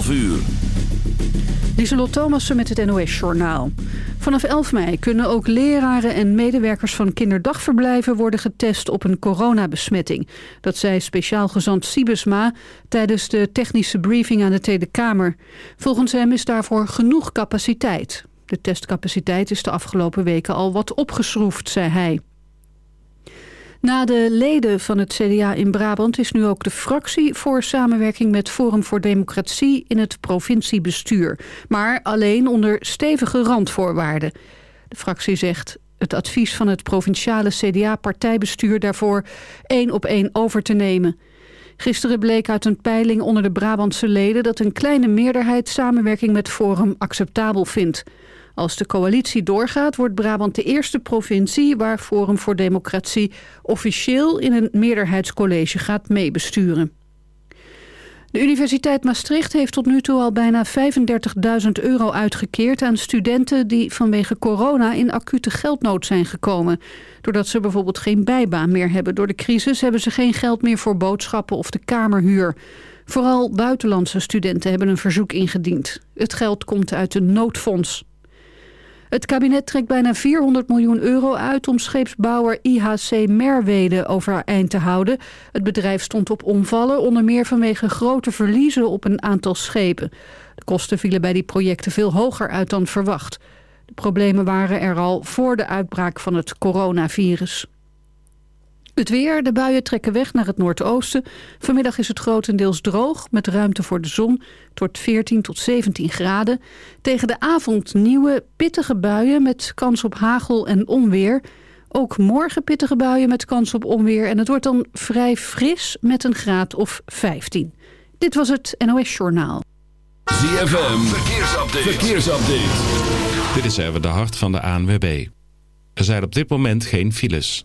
12 uur. Lieselot Thomassen met het NOS-journaal. Vanaf 11 mei kunnen ook leraren en medewerkers van kinderdagverblijven worden getest op een coronabesmetting. Dat zei speciaal gezant Siebesma tijdens de technische briefing aan de Tweede Kamer. Volgens hem is daarvoor genoeg capaciteit. De testcapaciteit is de afgelopen weken al wat opgeschroefd, zei hij. Na de leden van het CDA in Brabant is nu ook de fractie voor samenwerking met Forum voor Democratie in het provinciebestuur. Maar alleen onder stevige randvoorwaarden. De fractie zegt het advies van het provinciale CDA-partijbestuur daarvoor één op één over te nemen. Gisteren bleek uit een peiling onder de Brabantse leden dat een kleine meerderheid samenwerking met Forum acceptabel vindt. Als de coalitie doorgaat, wordt Brabant de eerste provincie... waar Forum voor Democratie officieel in een meerderheidscollege gaat meebesturen. De Universiteit Maastricht heeft tot nu toe al bijna 35.000 euro uitgekeerd aan studenten die vanwege corona in acute geldnood zijn gekomen. Doordat ze bijvoorbeeld geen bijbaan meer hebben door de crisis hebben ze geen geld meer voor boodschappen of de kamerhuur. Vooral buitenlandse studenten hebben een verzoek ingediend. Het geld komt uit een noodfonds. Het kabinet trekt bijna 400 miljoen euro uit om scheepsbouwer IHC Merwede overeind te houden. Het bedrijf stond op omvallen, onder meer vanwege grote verliezen op een aantal schepen. De kosten vielen bij die projecten veel hoger uit dan verwacht. De problemen waren er al voor de uitbraak van het coronavirus. Het weer, de buien trekken weg naar het noordoosten. Vanmiddag is het grotendeels droog, met ruimte voor de zon. Het wordt 14 tot 17 graden. Tegen de avond nieuwe, pittige buien met kans op hagel en onweer. Ook morgen pittige buien met kans op onweer. En het wordt dan vrij fris met een graad of 15. Dit was het NOS Journaal. ZFM, verkeersupdate. verkeersupdate. Dit is even de hart van de ANWB. Er zijn op dit moment geen files.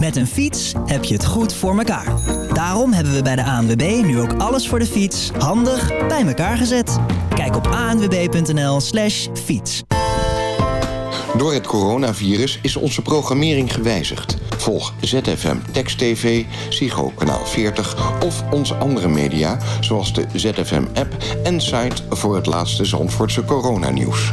Met een fiets heb je het goed voor elkaar. Daarom hebben we bij de ANWB nu ook alles voor de fiets handig bij elkaar gezet. Kijk op anwb.nl slash fiets. Door het coronavirus is onze programmering gewijzigd. Volg ZFM Text TV, Psycho Kanaal 40 of onze andere media... zoals de ZFM-app en site voor het laatste Zandvoortse coronanieuws.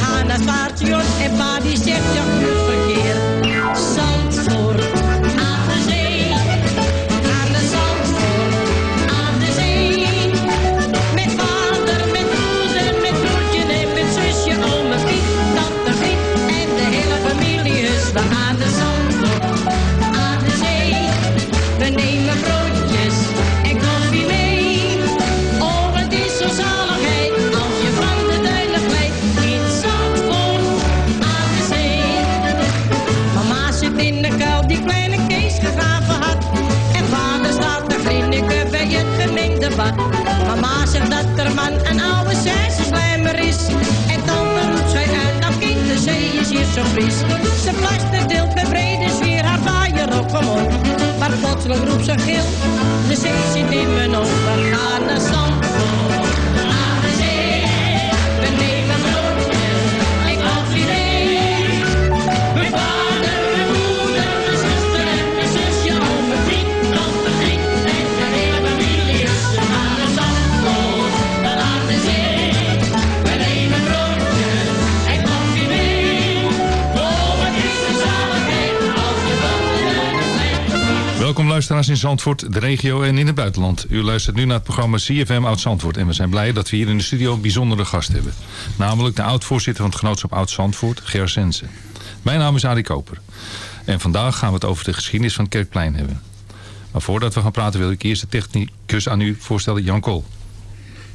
gaan naar het paardje en pa die zegt ja, goed verkeer. Fries. Ze fluistert deelt met brede sfeer haar vaaier op omhoog. Maar plotseling roept ze gil, de zee zit in mijn ogen. We gaan naar Zandvoort, In Zandvoort, de regio en in het buitenland. U luistert nu naar het programma CFM Oud Zandvoort. En we zijn blij dat we hier in de studio een bijzondere gast hebben. Namelijk de oud-voorzitter van het genootschap Oud Zandvoort, Ger Sensen. Mijn naam is Arie Koper. En vandaag gaan we het over de geschiedenis van het Kerkplein hebben. Maar voordat we gaan praten wil ik eerst de technicus aan u voorstellen, Jan Kool.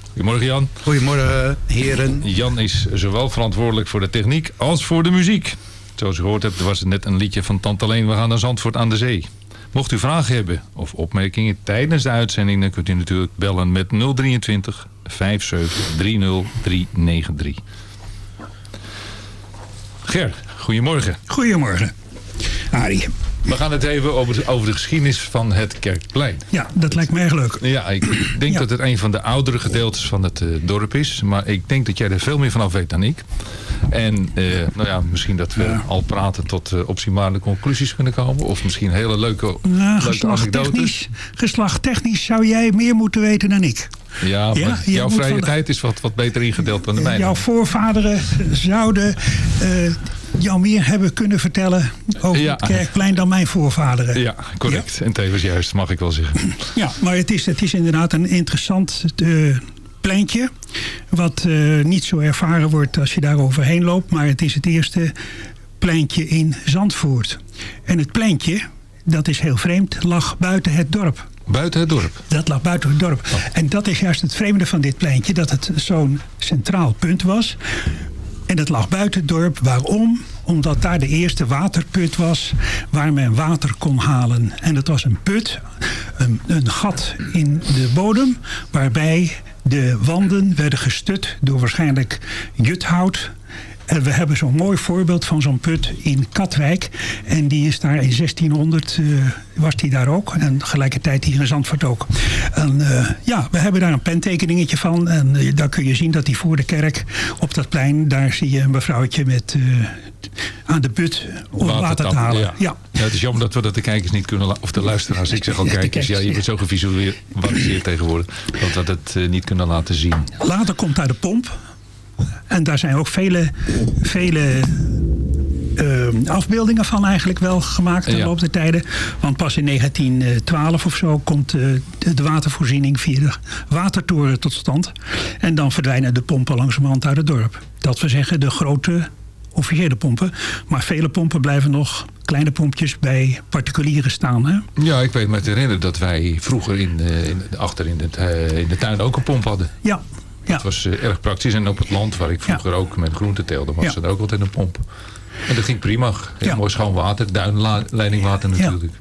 Goedemorgen Jan. Goedemorgen heren. Jan is zowel verantwoordelijk voor de techniek als voor de muziek. Zoals u gehoord hebt was het net een liedje van Tante Leen. We gaan naar Zandvoort aan de zee. Mocht u vragen hebben of opmerkingen tijdens de uitzending... dan kunt u natuurlijk bellen met 023 57 30 393. Ger, goedemorgen. Goedemorgen. Arie. We gaan het even over, over de geschiedenis van het Kerkplein. Ja, dat lijkt me erg leuk. Ja, ik denk Ja. dat het een van de oudere gedeeltes van het eh, dorp is. Maar ik denk dat jij er veel meer van af weet dan ik. En eh, nou ja, misschien dat we al praten tot uh, optimale conclusies kunnen komen. Of misschien hele leuke, Nou, leuke anekdotes. geslachttechnisch, zou jij meer moeten weten dan ik. Ja, maar Ja, jouw vrije de- tijd is wat, wat beter ingedeeld dan de mijne. Jouw voorvaderen zouden eh, jou meer hebben kunnen vertellen over Ja. het kerkplein dan mijn voorvaderen. Ja, correct. En tevens juist, mag ik wel zeggen. Ja, maar het is, het is inderdaad een interessant eh, pleintje. Wat eh, niet zo ervaren wordt als je daar overheen loopt. Maar het is het eerste pleintje in Zandvoort. En het pleintje, dat is heel vreemd, lag buiten het dorp. Buiten het dorp? Dat lag buiten het dorp. En dat is juist het vreemde van dit pleintje. Dat het zo'n centraal punt was. En dat lag buiten het dorp. Waarom? Omdat daar de eerste waterput was waar men water kon halen. En dat was een put, een, een gat in de bodem, waarbij de wanden werden gestut door waarschijnlijk juthout. En we hebben zo'n mooi voorbeeld van zo'n put in Katwijk. En die is daar in 1600, eh, was die daar ook. En tegelijkertijd hier in Zandvoort ook. En eh, ja, we hebben daar een pentekeningetje van. En eh, daar kun je zien dat die voor de kerk op dat plein... daar zie je een mevrouwtje met eh, aan de put om water, te halen. Ja. Ja. Ja, het is jammer dat we dat de kijkers niet kunnen... Of de luisteraars, ik zeg al kijkers. Ja, je wordt zo gevisualiseerd tegenwoordig. Dat we eh, niet kunnen laten zien. Later komt daar de pomp. En daar zijn ook vele, vele eh, afbeeldingen van eigenlijk wel gemaakt in de Ja. loop der tijden. Want pas in 1912 of zo komt eh, de, de watervoorziening via de watertoren tot stand. En dan verdwijnen de pompen langzamerhand uit het dorp. Dat we zeggen de grote officiële pompen. Maar vele pompen blijven nog kleine pompjes bij particulieren staan. Hè? Ja, ik weet me te herinneren dat wij vroeger in, eh, in, achter in, het, eh, in de tuin ook een pomp hadden. Ja, ja. Dat was eh, erg praktisch. En op het land waar ik vroeger ook met groenten teelde, was er ook altijd een pomp. En dat ging prima. Heel mooi schoon water, duinleidingwater natuurlijk.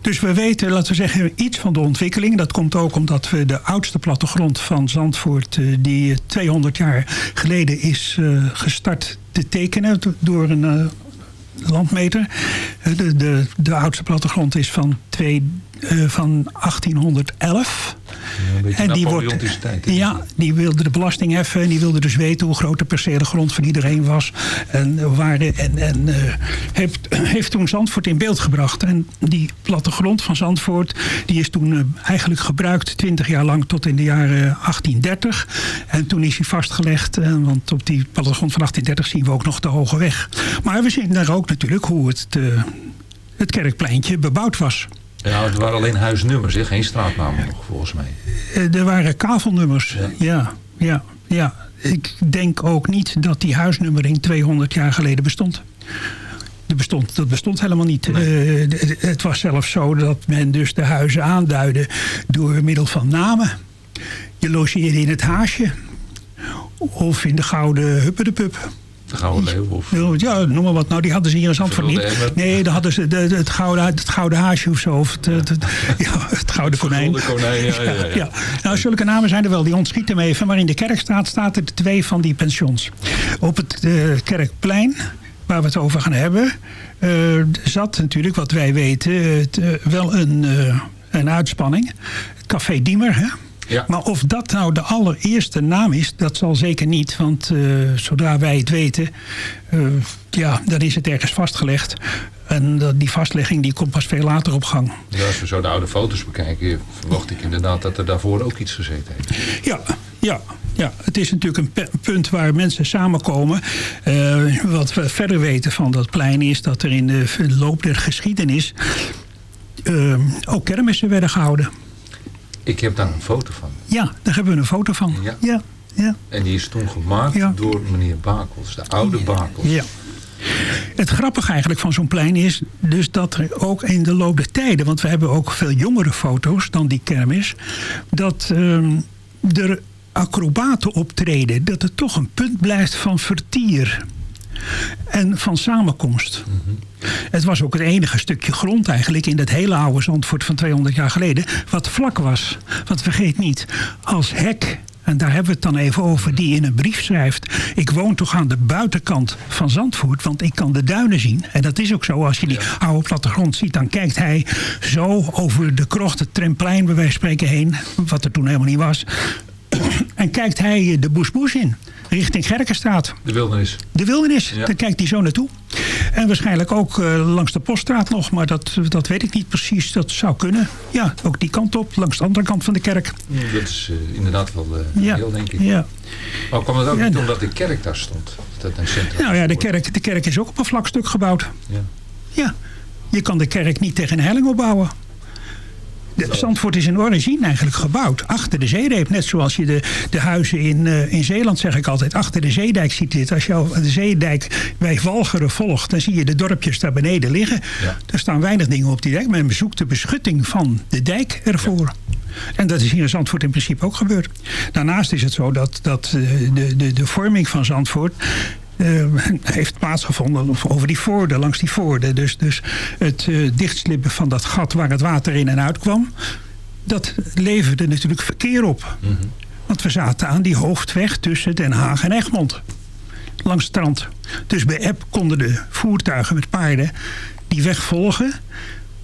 Dus we weten, laten we zeggen, iets van de ontwikkeling. Dat komt ook omdat we de oudste plattegrond van Zandvoort... eh, die eh, 200 jaar geleden is eh, gestart te tekenen do- door een eh, landmeter. Eh, De, de, de oudste plattegrond is van, twee, eh, van 1811. Een En die wordt, tijd. ja, die wilde de belasting heffen. En die wilde dus weten hoe groot de percelen grond van iedereen was. En, waar de, en, en eh, heeft, heeft toen Zandvoort in beeld gebracht. En die plattegrond van Zandvoort... die is toen eh, eigenlijk gebruikt 20 jaar lang tot in de jaren 1830. En toen is hij vastgelegd. eh, want op die plattegrond van 1830 zien we ook nog de Hoge Weg. Maar we zien daar ook natuurlijk hoe het, het kerkpleintje bebouwd was. Ja, het waren alleen huisnummers, hè? geen straatnamen nog, volgens mij. Eh, Er waren kavelnummers. Ja. ja, ja, Ik denk ook niet dat die huisnummering 200 jaar geleden bestond. Dat bestond, dat bestond helemaal niet. Eh, het was zelfs zo dat men dus de huizen aanduidde door middel van namen. Je logeerde in het Haasje. Of in de Gouden Huppedepup. De Gouden Leeuw of... Ja, noem maar wat. Nou, die hadden ze hier in Zandvoort niet. Nee, dan hadden ze de, de- het, gouden, het gouden haasje of zo. Of het, het, het- ja, het gouden konijn. Konijn, ja, ja, ja. ja. Nou, zulke namen zijn er wel. Die ontschieten me even. Maar in de Kerkstraat staat er twee van die pensions. Op het eh, Kerkplein waar we het over gaan hebben, eh, zat natuurlijk, wat wij weten, eh, wel een, een uitspanning. Café Diemer, hè? Ja. Maar of dat nou de allereerste naam is, dat zal zeker niet. Want eh, zodra wij het weten, eh, ja, dan is het ergens vastgelegd. En dat- die vastlegging die komt pas veel later op gang. Ja, als we zo de oude foto's bekijken, verwacht ik inderdaad dat er daarvoor ook iets gezeten heeft. Ja, ja, ja. Het is natuurlijk een punt waar mensen samenkomen. Eh, wat we verder weten van dat plein is dat er in de loop der geschiedenis ook kermissen werden gehouden. Ik heb daar een foto van. Ja, daar hebben we een foto van. Ja. ja, ja. En die is toen gemaakt Ja. door meneer Bakels, de oude Bakels. Ja. Het grappige eigenlijk van zo'n plein is dus dat er ook in de loop der tijden... want we hebben ook veel jongere foto's dan die kermis... dat ehm, er acrobaten optreden. Dat het toch een punt blijft van vertier. En van samenkomst. Het was ook het enige stukje grond eigenlijk in dat hele oude Zandvoort van 200 jaar geleden... wat vlak was. Want vergeet niet, als hek en daar hebben we het dan even over, die in een brief schrijft... ik woon toch aan de buitenkant van Zandvoort, want ik kan de duinen zien. En dat is ook zo, als je die oude plattegrond ziet... dan kijkt hij zo over de krocht, het tremplein bij wijze van spreken heen... wat er toen helemaal niet was... en kijkt hij de Boesboes in, richting Gerkenstraat. De wildernis. De wildernis, Ja. daar kijkt hij zo naartoe. En waarschijnlijk ook eh, langs de poststraat nog, maar dat, dat weet ik niet precies. Dat zou kunnen. Ja, ook die kant op, langs de andere kant van de kerk. Dat is eh, inderdaad wel eh, Ja, heel, denk ik. ja. Maar kwam het ook Ja, niet omdat de kerk daar stond? Dat een centrum Nou ja, de kerk, de kerk is ook op een vlak stuk gebouwd. Ja. Ja, je kan de kerk niet tegen een helling opbouwen. Zandvoort is in origine eigenlijk gebouwd achter de zeereep. Net zoals je de, de huizen in, eh, in Zeeland, zeg ik altijd, achter de zeedijk ziet dit. Als je al de zeedijk bij Walcheren volgt, dan zie je de dorpjes daar beneden liggen. Ja. Er staan weinig dingen op die dijk. Men bezoekt de beschutting van de dijk ervoor. En dat is hier in Zandvoort in principe ook gebeurd. Daarnaast is het zo dat, dat eh, de, de, de vorming van Zandvoort heeft plaatsgevonden over die voorden, langs die voorden. Dus, dus het eh, dichtslippen van dat gat waar het water in en uit kwam, dat leverde natuurlijk verkeer op. Want we zaten aan die hoofdweg tussen Den Haag en Egmond. Langs het strand. Dus bij Eb konden de voertuigen met paarden die weg volgen.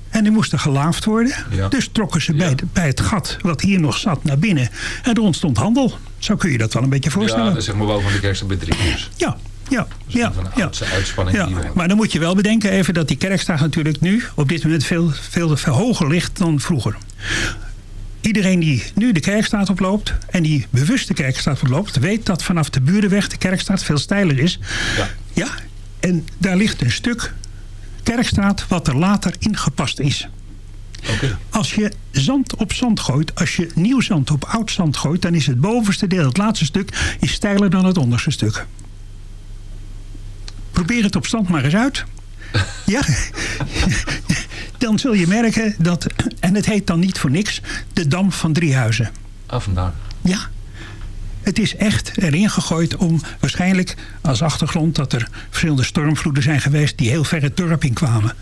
En die moesten gelaafd worden. Ja. Dus trokken ze bij, de- bij het gat wat hier nog zat naar binnen. En er ontstond handel. Zo kun je dat wel een beetje voorstellen. Ja, zeg maar boven de kerk staat bij drie uur. Ja, ja, ja. Ja. uitspanning Ja, die we hebben. maar dan moet je wel bedenken even dat die kerkstraat natuurlijk nu op dit moment veel, veel, hoger ligt dan vroeger. Iedereen die nu de kerkstraat oploopt en die bewust de kerkstraat oploopt, weet dat vanaf de Burenweg de kerkstraat veel steiler is. Ja. Ja, en daar ligt een stuk kerkstraat wat er later ingepast is. Oké. Als je zand op zand gooit, als je nieuw zand op oud zand gooit, dan is het bovenste deel, het laatste stuk, is steiler dan het onderste stuk. Probeer het op stand maar eens uit. Ja, dan zul je merken dat, en het heet dan niet voor niks, de Dam van Driehuizen. Ah, vandaar. Ja, het is echt erin gegooid om waarschijnlijk als achtergrond dat er verschillende stormvloeden zijn geweest die heel ver het dorp in kwamen.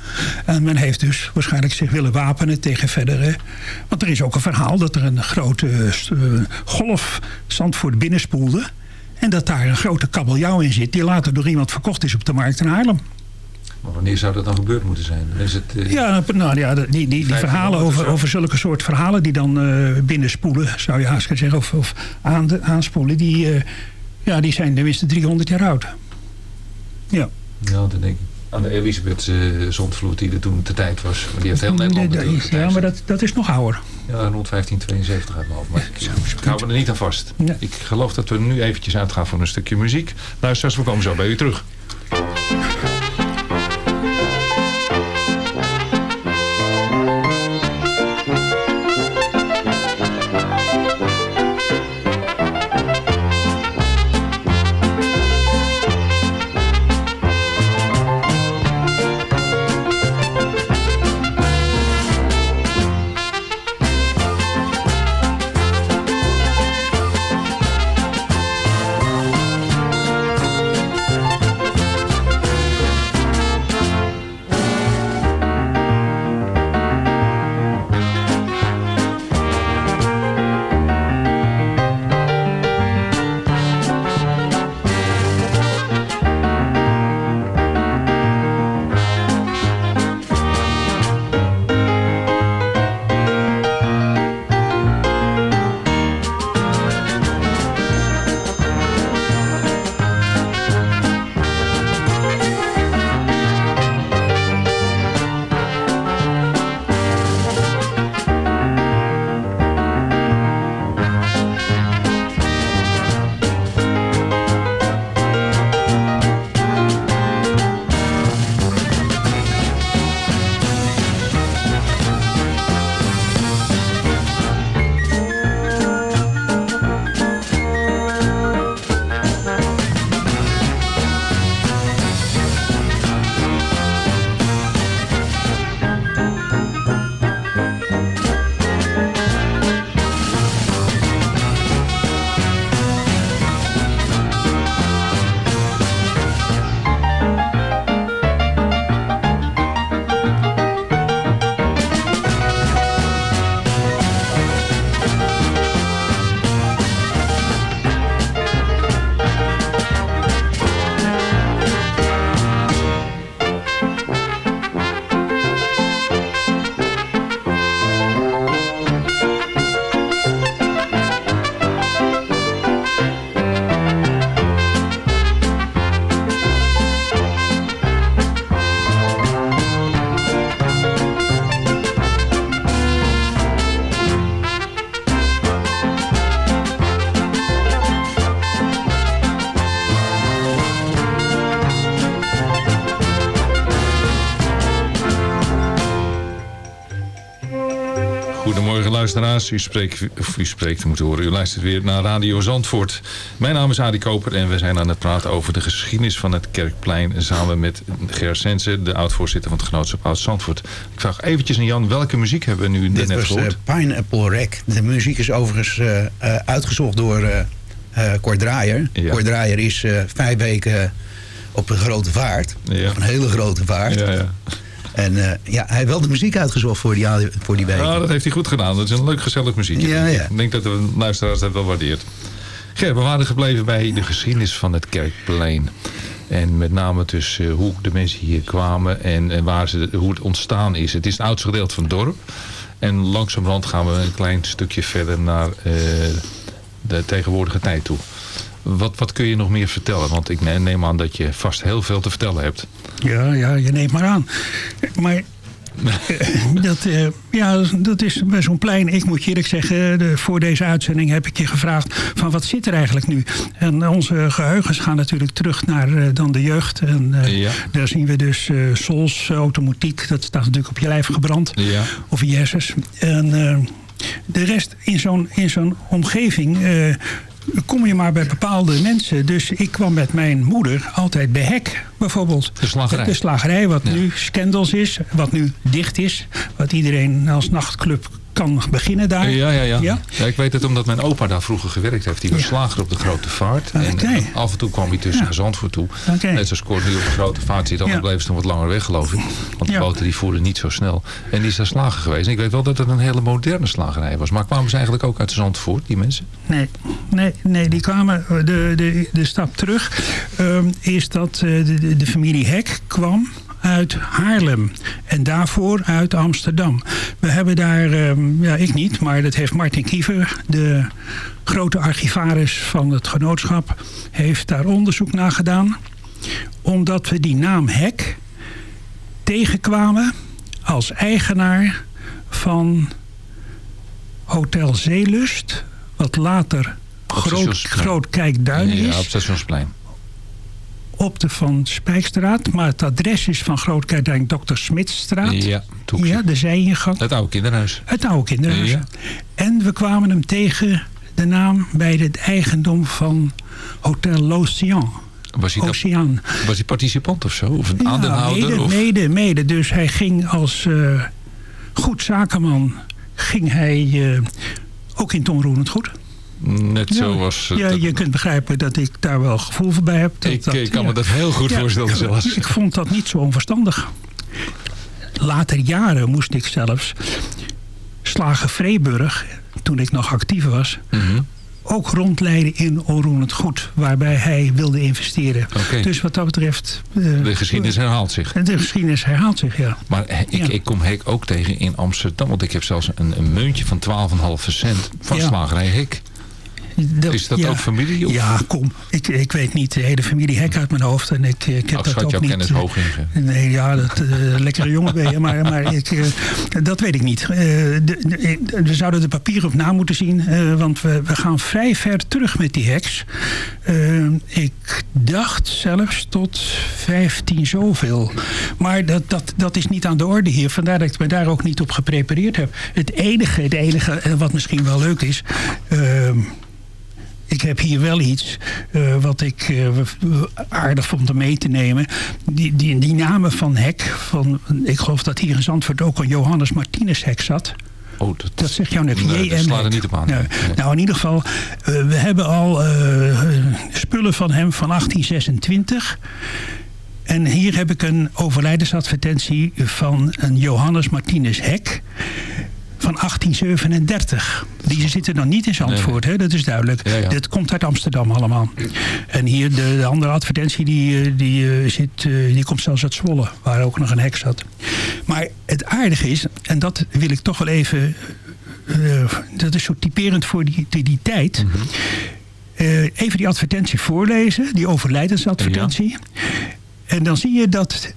En men heeft dus waarschijnlijk zich willen wapenen tegen verdere. Want er is ook een verhaal dat er een grote eh, golf Zandvoort binnenspoelde. En dat daar een grote kabeljauw in zit die later door iemand verkocht is op de markt in Haarlem. Maar wanneer zou dat dan gebeurd moeten zijn? Is het, eh, Ja, nou ja, die, die, die verhalen over, over zulke soort verhalen die dan eh, binnenspoelen, zou je haast kunnen zeggen, of, of aan de, aanspoelen, die, eh, ja, die zijn tenminste 300 jaar oud. Ja. Ja, dan denk ik. Aan de Elisabeth eh, zondvloed die er toen de tijd was. Maar die heeft heel Nederland Nee, natuurlijk ja, maar dat, dat is nog ouder. Ja, rond 1572 uit mijn hoofd. Maar ik, ik hou me er niet aan vast. Ja. Ik geloof dat we nu eventjes uitgaan voor een stukje muziek. Luisteraars, we komen zo bij u terug. Luisteraars. U spreekt, of u spreekt, moet horen. U luistert weer naar Radio Zandvoort. Mijn naam is Adi Koper en we zijn aan het praten over de geschiedenis van het Kerkplein. Samen met Ger Sense, de oud-voorzitter van het genootschap Oud Zandvoort. Ik vraag eventjes aan Jan, welke muziek hebben we nu Dit net was gehoord? eh, Pineapple Rack. De muziek is overigens eh, eh, uitgezocht door eh eh, Cor Draaier. Ja. Cor Draaier is eh, vijf weken op een grote vaart. Ja. Op een hele grote vaart. Ja, ja. En eh, ja, hij heeft wel de muziek uitgezocht voor die, voor die. Ja, dat heeft hij goed gedaan. Dat is een leuk gezellig muziekje. Ja, ja. Ik denk dat de luisteraars dat wel waardeert. Ger, we waren gebleven bij de geschiedenis van het Kerkplein. En met name dus eh, hoe de mensen hier kwamen en, en waar ze, hoe het ontstaan is. Het is het oudste gedeelte van het dorp. En langzamerhand gaan we een klein stukje verder naar eh, de tegenwoordige tijd toe. Wat, wat kun je nog meer vertellen? Want ik ne- neem aan dat je vast heel veel te vertellen hebt. Ja, ja, je neemt maar aan. Maar eh, dat, eh, ja, dat is bij zo'n plein. Ik moet je eerlijk zeggen, de, voor deze uitzending heb ik je gevraagd van wat zit er eigenlijk nu? En onze geheugens gaan natuurlijk terug naar eh, dan de jeugd. En eh, Ja. daar zien we dus eh Sols, eh, automotiek. Dat staat natuurlijk op je lijf gebrand. Ja. Of in je hersens. En eh, de rest in zo'n in zo'n omgeving... eh, kom je maar bij bepaalde mensen. Dus ik kwam met mijn moeder altijd bij Hek, bijvoorbeeld. De slagerij. De slagerij, wat nu Scandals is, wat nu dicht is. Wat iedereen als nachtclub kan beginnen daar. Ja, ja, ja. Ja? ja, ik weet het omdat mijn opa daar vroeger gewerkt heeft. Die was Ja. slager op de Grote Vaart. En eh, af en toe kwam hij tussen naar Zandvoort toe. Oké. Net zoals Cor nu op de Grote Vaart zit. Dan bleef ze nog wat langer weg, geloof ik. Want de boten die voeren niet zo snel. En die is daar slager geweest. En ik weet wel dat het een hele moderne slagerij was. Maar kwamen ze eigenlijk ook uit Zandvoort, die mensen? Nee, nee, nee, die kwamen. De, de, de stap terug ehm, is dat eh, de, de, de familie Hek kwam uit Haarlem. En daarvoor uit Amsterdam. We hebben daar, ehm, ja ik niet, maar dat heeft Martin Kiever, de grote archivaris van het genootschap, heeft daar onderzoek naar gedaan. Omdat we die naam Hek tegenkwamen als eigenaar van Hotel Zeelust, wat later Groot, groot Kijkduin ja, is, op Stationsplein. Op de Van Spijkstraat. Maar het adres is van Groot Kijkduin Dr. Smitstraat. Ja. Ja, de zijingang. Het oude kinderhuis. Het oude kinderhuis. Ja. En we kwamen hem tegen de naam bij het eigendom van Hotel L'Océan. Was hij, dat- Oceaan. was hij participant of zo? Of een Ja, aandeelhouder? mede, of? mede, mede. Dus hij ging als eh, goed zakenman... ging hij eh, ook in Roerend goed. Net Ja. zoals... het- Ja, je kunt begrijpen dat ik daar wel gevoel voor bij heb. Dat Ik, dat, ik kan me dat heel goed Ja, voorstellen zelfs. Ik vond dat niet zo onverstandig. Later jaren moest ik zelfs Slager Vreeburg, toen ik nog actief was, Mhm. ook rondleiden in onroerend goed, waarbij hij wilde investeren. Dus wat dat betreft... eh, De geschiedenis herhaalt zich. De geschiedenis herhaalt zich, ja. Maar he- ik, Ja. ik kom Hek ook tegen in Amsterdam. Want ik heb zelfs een, een muntje van 12,5 cent van Ja. slagerij Hek. Is dat ja. ook familie? Of? Ja, kom. Ik, ik weet niet de hele familie Hek uit mijn hoofd. En ik, ik heb Ach, dat ook jouw niet... kennis eh, hoog in. Nee, ja, dat, eh, lekkere jongen ben je. Maar, maar ik, eh, dat weet ik niet. De- we zouden de papieren op na moeten zien. want we, we gaan vrij ver terug met die heks. Ik dacht zelfs tot 15 zoveel. Maar dat, dat, dat is niet aan de orde hier. Vandaar dat ik me daar ook niet op geprepareerd heb. Het enige, het enige wat misschien wel leuk is... eh, ik heb hier wel iets eh, wat ik eh, aardig vond om mee te nemen. Die, die, die namen van Hek, van, ik geloof dat hier in Zandvoort ook een Johannes Martinus Hek zat. Oh, dat, Dat zegt jou niks. Nee, dat slaat er niet op aan. Nee. Nee. Nou, in ieder geval, eh, we hebben al spullen van hem van 1826. En hier heb ik een overlijdensadvertentie van een Johannes Martinus Hek van 1837. Die zitten dan niet in Zandvoort, hè? dat is duidelijk. Ja, ja. Dit komt uit Amsterdam allemaal. En hier de, de andere advertentie die, eh, die, eh, zit, eh, die komt zelfs uit Zwolle, waar ook nog een hek zat. Maar het aardige is, en dat wil ik toch wel even... dat is zo typerend voor die, die, die tijd... Eh, even die advertentie voorlezen, die overlijdensadvertentie. En dan zie je dat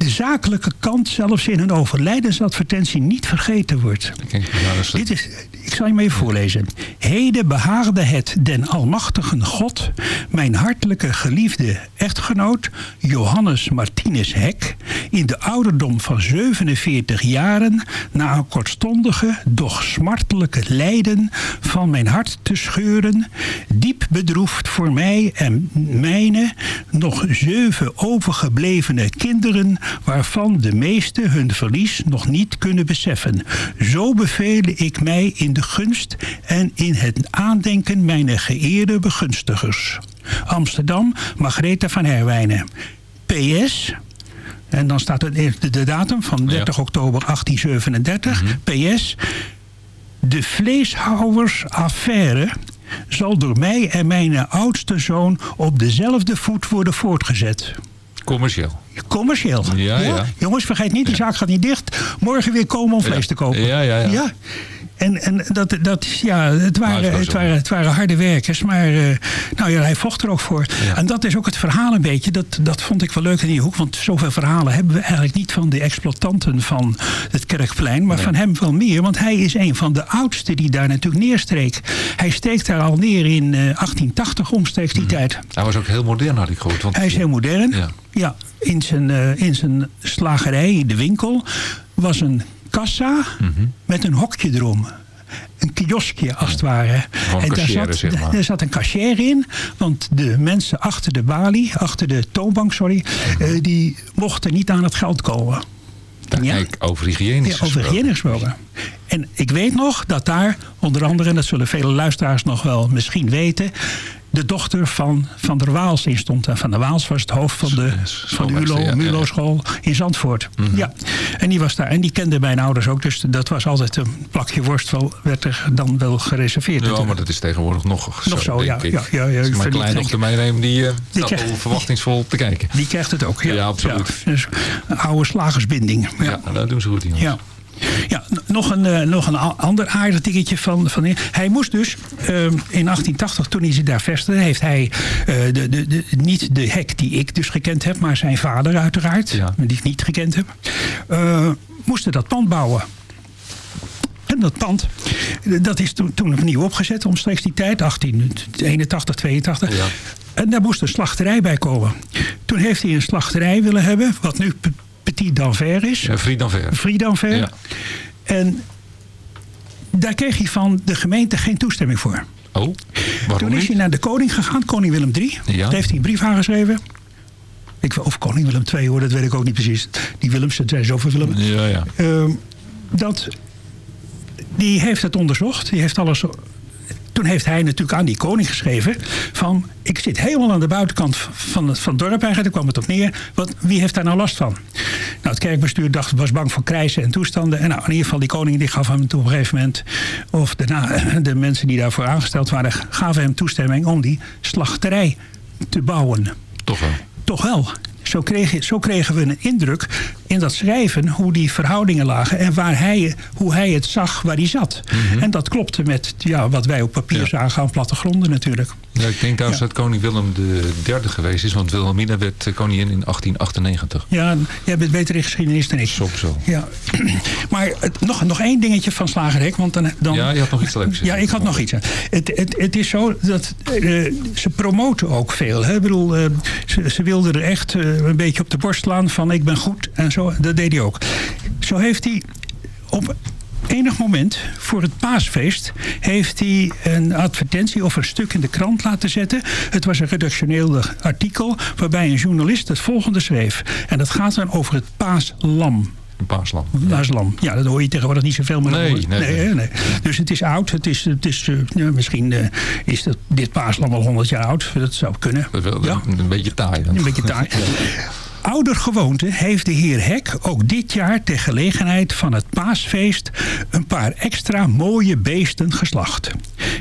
de zakelijke kant zelfs in een overlijdensadvertentie niet vergeten wordt. Nou, is- Dit is, ik zal je even voorlezen. Heden behaagde het den almachtigen God, mijn hartelijke geliefde echtgenoot Johannes Martinus Hek, in de ouderdom van 47 jaren, na een kortstondige, doch smartelijke lijden van mijn hart te scheuren, diep bedroefd voor mij en mijne nog zeven overgeblevene kinderen, waarvan de meeste hun verlies nog niet kunnen beseffen. Zo beveel ik mij in de gunst en in het aandenken mijn geëerde begunstigers. Amsterdam, Margaretha van Herwijnen. PS, en dan staat er de, de datum van 30 oktober 1837. PS, de vleeshouwersaffaire zal door mij en mijn oudste zoon op dezelfde voet worden voortgezet. Commercieel. Commercieel. Ja, ja. Jongens, vergeet niet, die zaak gaat niet dicht. Morgen weer komen om vlees te kopen. Ja, ja, ja. En, en dat, dat, ja, het, waren, het, waren, het waren harde werkers, maar uh, nou ja, hij vocht er ook voor. En dat is ook het verhaal een beetje, dat, dat vond ik wel leuk in die hoek, want zoveel verhalen hebben we eigenlijk niet van de exploitanten van het Kerkplein, maar nee. van hem wel meer, want hij is een van de oudsten die daar natuurlijk neerstreek. Hij steekt daar al neer in uh, 1880 omstreeks die mm. tijd. Hij was ook heel modern, had ik gehoord. Want... Hij is heel modern, ja. ja in, zijn, uh, in zijn slagerij, de winkel, was een kassa mm -hmm. met een hokje erom. Een kioskje als het ware. en daar zat, zeg maar. daar zat een cashier in. Want de mensen achter de balie, achter de toonbank, sorry, mm -hmm. uh, die mochten niet aan het geld komen. Ja, ja. Kijk, over hygiëne ja, over hygiëne gesproken. En ik weet nog dat daar, onder andere, en dat zullen vele luisteraars nog wel misschien weten de dochter van Van der Waals in stond. En Van der Waals was het hoofd van de, van de ULO, ja, school in Zandvoort. Mm -hmm. Ja, en die was daar. En die kende mijn ouders ook. Dus dat was altijd een plakje worst wel, werd er dan wel gereserveerd. Ja, maar dat is tegenwoordig nog zo, Nog zo, ja. ik. ja, ja, ja mijn kleindochter meenemen, die, uh, Die staat krijgt- al verwachtingsvol te kijken. Die krijgt het ook. Ja, Ja, absoluut. Dus een oude slagersbinding. Ja, dat doen ze goed, jongens. Ja. Ja, nog een, eh, nog een ander aardig dingetje van, van... Hij moest dus ehm, in 1880, toen hij zich daar vestigde... heeft hij eh, de, de, de, niet de hek die ik dus gekend heb... maar zijn vader uiteraard, die ik niet gekend heb... eh, moesten dat pand bouwen. En dat pand, dat is toen, toen opnieuw opgezet, omstreeks die tijd, 1881, 82. Ja. En daar moest een slachterij bij komen. Toen heeft hij een slachterij willen hebben, wat nu Petit d'Anvers is. Ja, Fried d'Anvers. Fried d'Anvers. Ja. En daar kreeg hij van de gemeente geen toestemming voor. Oh, waarom Toen is hij naar de koning gegaan, koning Willem III. Ja. Daar heeft hij een brief aangeschreven. Ik, of koning Willem II hoor, dat weet ik ook niet precies. Die Willems, het zijn zoveel Willem. Ja, ja. Ehm, dat, die heeft het onderzocht. Die heeft alles... Toen heeft hij natuurlijk aan die koning geschreven van... ik zit helemaal aan de buitenkant van het, van het dorp eigenlijk. Daar kwam het op neer. Want wie heeft daar nou last van? Nou, het kerkbestuur dacht, was bang voor krijzen en toestanden. En nou, in ieder geval die koning die gaf hem toen op een gegeven moment... of daarna de mensen die daarvoor aangesteld waren... gaven hem toestemming om die slachterij te bouwen. Toch wel. Toch wel. Zo, kreeg, zo kregen we een indruk in dat schrijven hoe die verhoudingen lagen en waar hij, hoe hij het zag waar hij zat. En dat klopte met ja, wat wij op papier zagen aan plattegronden natuurlijk. Ja, ik denk trouwens Ja. dat koning Willem derde geweest is. Want Wilhelmina werd koningin in 1898. Ja, jij bent beter in geschiedenis dan ik. Zo, zo. Ja. Maar nog, nog één dingetje van Slagerhek. Want dan, dan, Ja, je had nog iets leuks. Ja, ik had nog iets. Het, het, het is zo dat eh, ze promoten ook veel. Hè? Ik bedoel, eh, ze, ze wilden er echt eh, een beetje op de borst slaan van ik ben goed en zo. Dat deed hij ook. Zo heeft hij op enig moment voor het paasfeest heeft hij een advertentie of een stuk in de krant laten zetten. Het was een redactioneel artikel waarbij een journalist het volgende schreef. En dat gaat dan over het paaslam. Een paaslam. Paaslam. Ja, dat hoor je tegenwoordig niet zoveel meer. Nee, nee, nee. Dus het is oud. Het is, het is, eh, misschien eh, is dat, dit paaslam al 100 jaar oud. Dat zou kunnen. Dat wel Ja. een, een beetje taai. dan. Een beetje taai. Ouder gewoonte heeft de heer Hek ook dit jaar ter gelegenheid van het paasfeest een paar extra mooie beesten geslacht.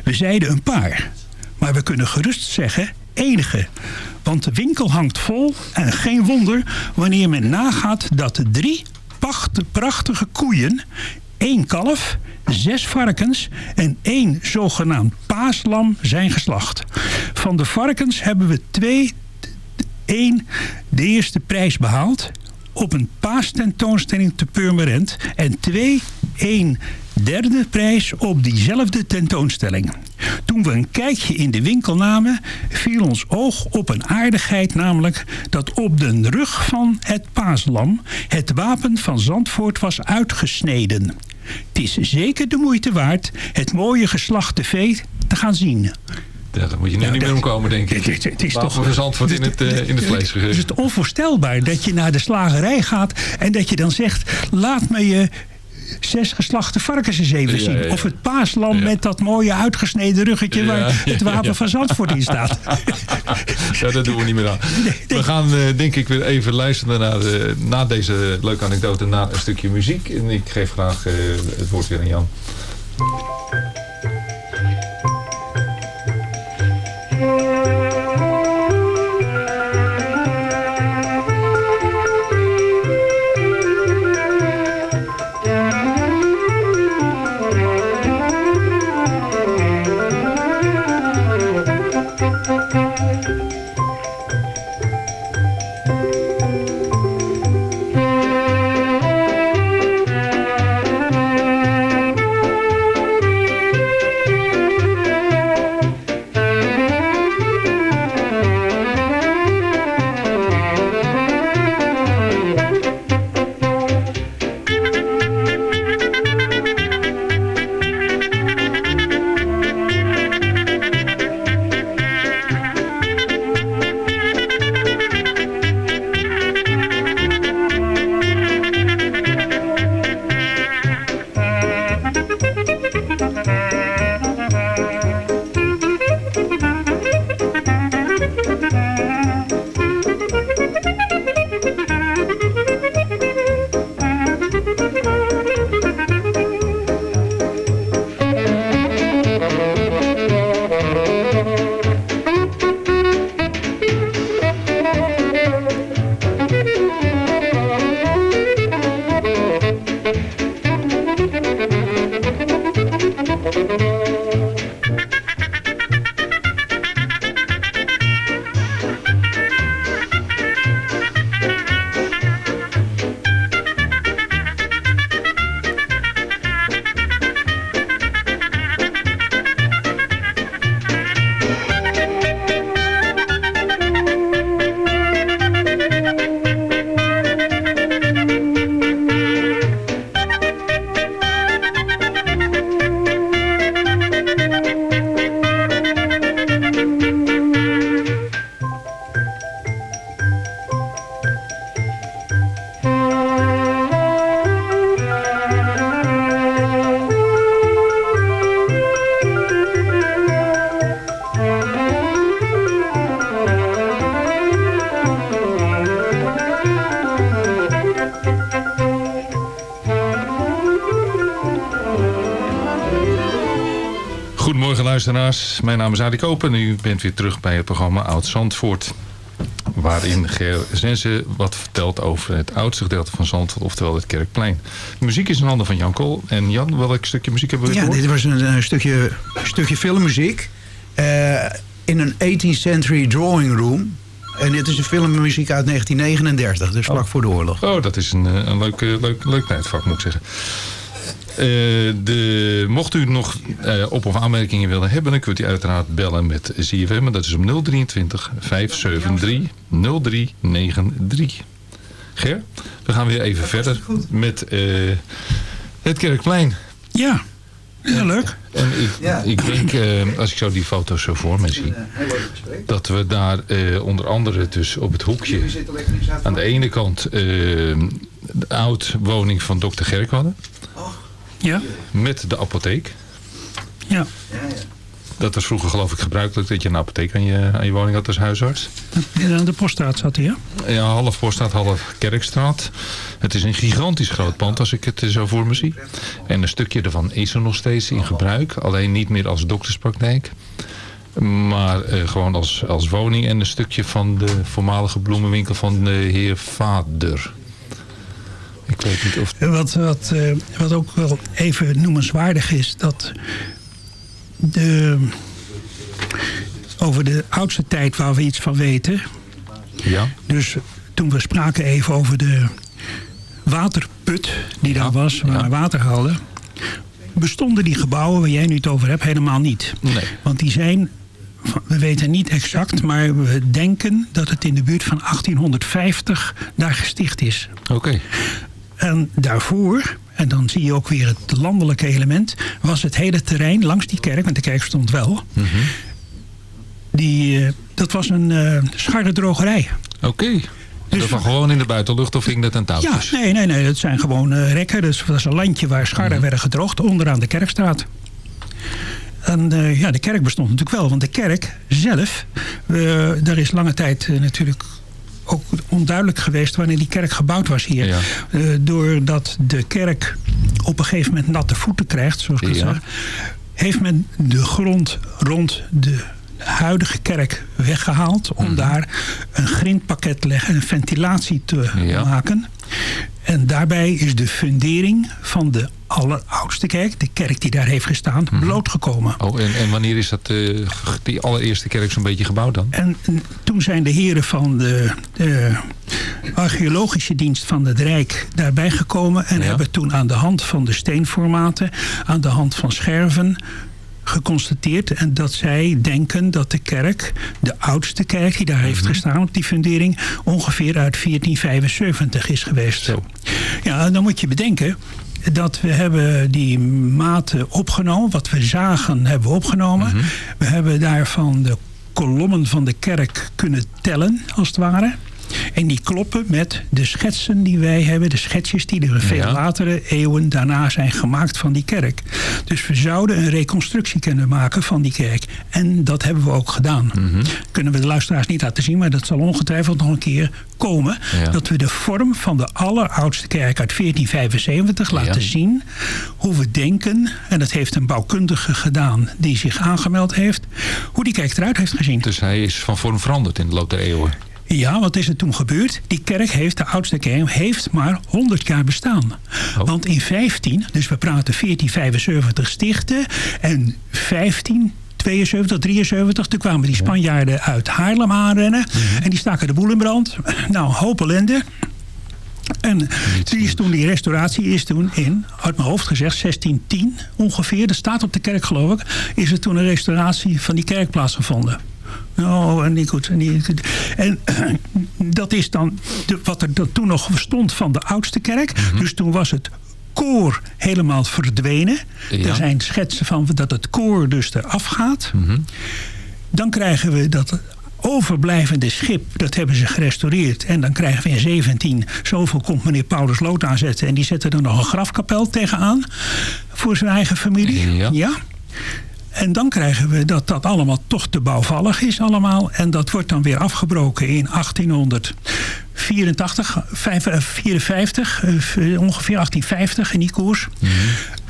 We zeiden een paar, maar we kunnen gerust zeggen enige. Want de winkel hangt vol en geen wonder wanneer men nagaat dat drie prachtige koeien, één kalf, zes varkens en één zogenaamd paaslam zijn geslacht. Van de varkens hebben we twee één de eerste prijs behaald op een paastentoonstelling te Purmerend. En twee, één Derde prijs op diezelfde tentoonstelling. Toen we een kijkje in de winkel namen, viel ons oog op een aardigheid, namelijk dat op de rug van het paaslam het wapen van Zandvoort was uitgesneden. Het is zeker de moeite waard het mooie geslachte vee te gaan zien. Ja, daar moet je nu niet meer dat- omkomen, denk ik. Het, het is toch van Zandvoort in het, eh, in het vlees Het gegeten. is het onvoorstelbaar dat je naar de slagerij gaat en dat je dan zegt: laat me je zes geslachte varkens eens even zien. ja, ja. Of het paaslam met dat mooie uitgesneden ruggetje waar het wapen van Zandvoort in staat. Ja, dat doen we niet meer aan. We gaan eh, denk ik weer even luisteren naar, eh, na deze leuke anekdote naar een stukje muziek. En ik geef graag eh, het woord weer aan Jan. Luisteraars, mijn naam is Adi Kopen en u bent weer terug bij het programma Oud Zandvoort. Waarin Ger Zense wat vertelt over het oudste gedeelte van Zandvoort, oftewel het Kerkplein. De muziek is in handen van Jan Kool. En Jan, welk stukje muziek hebben we Ja, gehoord? dit was een, stukje, stukje filmmuziek. eh, in een 18th century drawing room. En dit is een filmmuziek uit 1939, dus vlak voor de oorlog. Oh, dat is een, eh, een leuk, leuk, leuk tijdvak, moet ik zeggen. Eh, de, mocht u nog eh, op- of aanmerkingen willen hebben... dan kunt u uiteraard bellen met ZFM. En dat is om 023 573 0393. Ger, we gaan weer even verder met eh, het Kerkplein. Ja, heel leuk. En ik, ik denk, eh, als ik zo die foto's zo voor me zie... dat we daar eh, onder andere dus op het hoekje... aan de ene kant de oud woning van dokter Gerk hadden. Ja. Met de apotheek. Ja. Dat was vroeger geloof ik gebruikelijk dat je een apotheek aan je, aan je woning had als huisarts. En aan de poststraat zat hij, ja? Ja, half Poststraat, half Kerkstraat. Het is een gigantisch groot pand als ik het zo voor me zie. En een stukje ervan is er nog steeds in gebruik. Alleen niet meer als dokterspraktijk. Maar eh, gewoon als, als woning. En een stukje van de voormalige bloemenwinkel van de heer Vader. Ik weet niet of... Wat, wat, eh, wat ook wel even noemenswaardig is, dat de, over de oudste tijd waar we iets van weten. Ja. Dus toen we spraken even over de waterput die daar was, waar we water hadden. bestonden die gebouwen waar jij nu het over hebt helemaal niet. Nee. Want die zijn, we weten niet exact, maar we denken dat het in de buurt van 1850 daar gesticht is. Oké. En daarvoor, en dan zie je ook weer het landelijke element, was het hele terrein langs die kerk, want de kerk stond wel, Mhm. die, eh, dat was een uh, scharredrogerij. Oké. Dus dat was gewoon in de buitenlucht of ging dat aan Ja, touwtjes? nee, nee, nee, dat zijn gewoon eh, rekken. Dus dat is een landje waar scharren Mhm. werden gedroogd onderaan de kerkstraat. En eh, ja, de kerk bestond natuurlijk wel, want de kerk zelf, eh, daar is lange tijd eh, natuurlijk ook onduidelijk geweest wanneer die kerk gebouwd was hier. Ja. Eh, doordat de kerk op een gegeven moment natte voeten krijgt, zoals ik Ja. zeg, heeft men de grond rond de huidige kerk weggehaald om daar een grindpakket te leggen en ventilatie te Ja. maken. En daarbij is de fundering van de alleroudste kerk, de kerk die daar heeft gestaan, blootgekomen. Oh, en, en wanneer is dat, eh, die allereerste kerk zo'n beetje gebouwd dan? En toen zijn de heren van de, de archeologische dienst van het Rijk daarbij gekomen... en Ja. hebben toen aan de hand van de steenformaten, aan de hand van scherven geconstateerd en dat zij denken dat de kerk, de oudste kerk die daar heeft gestaan op die fundering, ongeveer uit 1475 is geweest. Zo. Ja, dan moet je bedenken dat we hebben die maten opgenomen, wat we zagen hebben we opgenomen. We hebben daarvan de kolommen van de kerk kunnen tellen, als het ware. En die kloppen met de schetsen die wij hebben, de schetsjes die er veel Ja. latere eeuwen daarna zijn gemaakt van die kerk. Dus we zouden een reconstructie kunnen maken van die kerk. En dat hebben we ook gedaan. Kunnen we de luisteraars niet laten zien, maar dat zal ongetwijfeld nog een keer komen. Ja. Dat we de vorm van de alleroudste kerk uit 1475 laten Ja. zien. Hoe we denken, en dat heeft een bouwkundige gedaan die zich aangemeld heeft. Hoe die kerk eruit heeft gezien. Dus hij is van vorm veranderd in de loop der eeuwen. Ja, wat is er toen gebeurd? Die kerk heeft, de oudste kerk, heeft maar 100 jaar bestaan. Oh. Want in 15, dus we praten 1475 stichten en 15... 72, 73, toen kwamen die Spanjaarden uit Haarlem aanrennen. Mhm. En die staken de boel in brand. Nou, een hoop ellende. En die, is toen, die restauratie is toen in, uit mijn hoofd gezegd, 1610 ongeveer. Dat staat op de kerk geloof ik. Is er toen een restauratie van die kerk plaatsgevonden. Oh, niet goed. En, niet goed. en dat is dan de, wat er dan toen nog stond van de oudste kerk. Dus toen was het koor helemaal verdwenen. Ja. Er zijn schetsen van dat het koor dus eraf gaat. Dan krijgen we dat overblijvende schip, dat hebben ze gerestaureerd. En dan krijgen we in 17, zoveel komt meneer Paulus Lood aanzetten. En die zetten er nog een grafkapel tegenaan voor zijn eigen familie. Ja. En dan krijgen we dat dat allemaal toch te bouwvallig is allemaal. En dat wordt dan weer afgebroken in 1884, vijf- eh, 54, eh, ongeveer 1850 in die koers. Het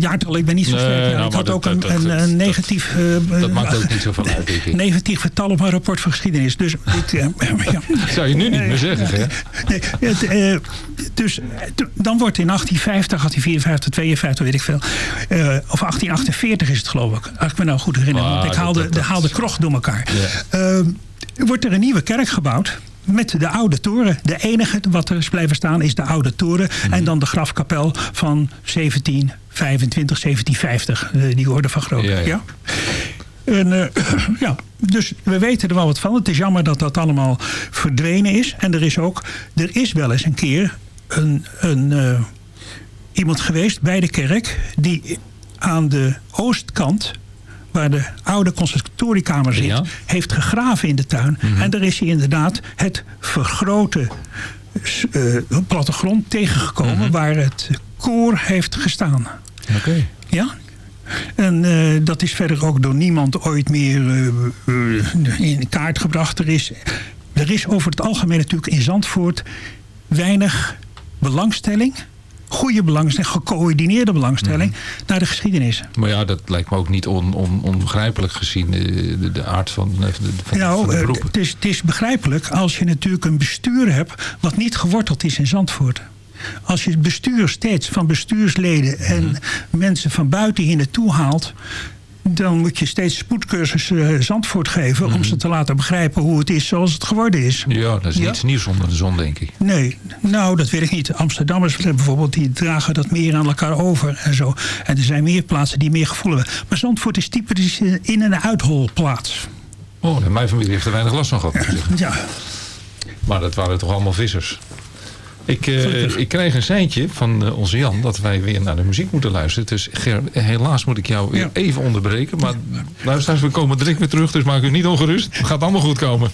jaartal, ik ben niet zo Nee, sterk. Ja, nou, ik had dat- ook een, dat- een, dat- een negatief... eh, Dat maakt ook niet zoveel uit, denk ik. negatief getal op mijn rapport van geschiedenis. Dus ik, eh, ja. Dat zou je nu niet meer zeggen, hè? Nee, het, eh, dus eh, dan wordt in 1850, 1854, 52, weet ik veel. eh, of 1848 is het geloof ik. Als ik me nou goed herinner. Ah, want ik dat- haalde, dat- haalde krocht door elkaar. Ja. Eh, wordt er een nieuwe kerk gebouwd. Met de oude toren. De enige wat er is blijven staan is de oude toren. Mhm. En dan de grafkapel van 1725, 1750. eh, die orde van grootte. Ja, ja. ja? En, eh, ja, dus we weten er wel wat van. Het is jammer dat dat allemaal verdwenen is. En er is ook, er is wel eens een keer een, een, eh, iemand geweest bij de kerk die aan de oostkant waar de oude conservatoriekamer zit, Ja. heeft gegraven in de tuin. En daar is hij inderdaad het vergrote eh, plattegrond tegengekomen waar het koor heeft gestaan. Oké. Ja? En eh, dat is verder ook door niemand ooit meer eh, in kaart gebracht. Er is, er is over het algemeen natuurlijk in Zandvoort weinig belangstelling. Goede belangstelling, gecoördineerde belangstelling naar de geschiedenis. Maar ja, dat lijkt me ook niet on, on, onbegrijpelijk gezien de, de, de aard van, de, van, van Nou, de eh, het is, het is begrijpelijk als je natuurlijk een bestuur hebt wat niet geworteld is in Zandvoort. Als je het bestuur steeds van bestuursleden en mensen van buiten hier naartoe haalt, dan moet je steeds spoedcursus eh, Zandvoort geven... om ze te laten begrijpen hoe het is zoals het geworden is. Ja, dat is Ja. niets nieuws onder de zon, denk ik. Nee, nou, dat weet ik niet. Amsterdammers bijvoorbeeld, die dragen dat meer aan elkaar over en zo. En er zijn meer plaatsen die meer gevoel hebben. Maar Zandvoort is typisch eh, in- en uitholplaats. Oh, mijn familie heeft er weinig last van gehad. zeggen. Ja, Maar dat waren toch allemaal vissers. Ik, eh, ik krijg een seintje van eh, onze Jan dat wij weer naar de muziek moeten luisteren. Dus Ger, helaas moet ik jou weer even onderbreken. Maar luisteraars, we komen direct weer terug. Dus maak u niet ongerust. Het gaat allemaal goed komen.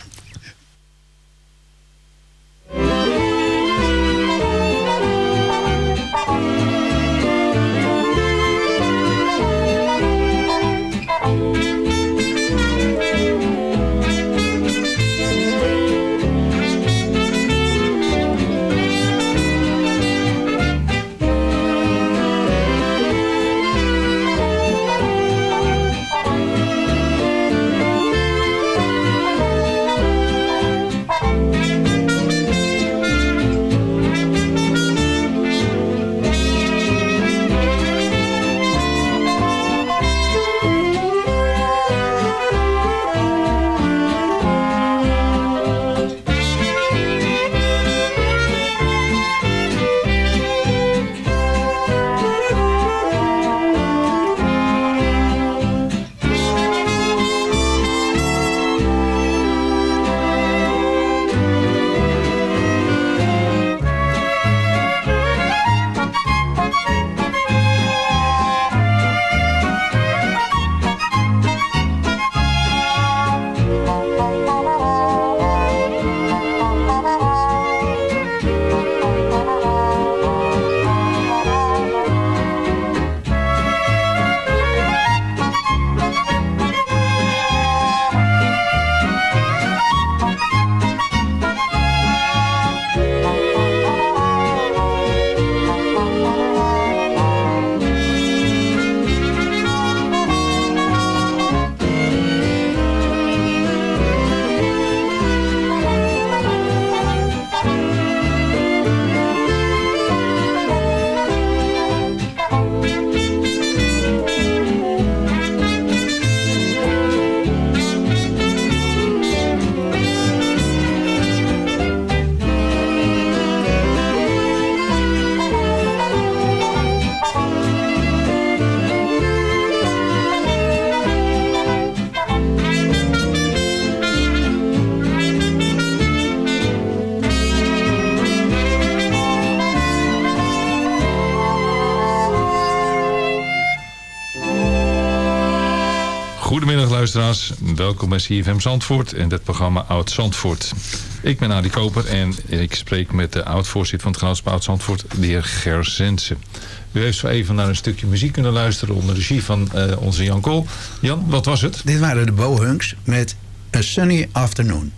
Welkom bij CFM Zandvoort en het programma Oud Zandvoort. Ik ben Adi Koper en ik spreek met de oud-voorzitter van het genootschap Oud Zandvoort, de heer Ger Zensen. U heeft zo even naar een stukje muziek kunnen luisteren onder regie van eh, onze Jan Kool. Jan, wat was het? Dit waren de Bohunks met A Sunny Afternoon.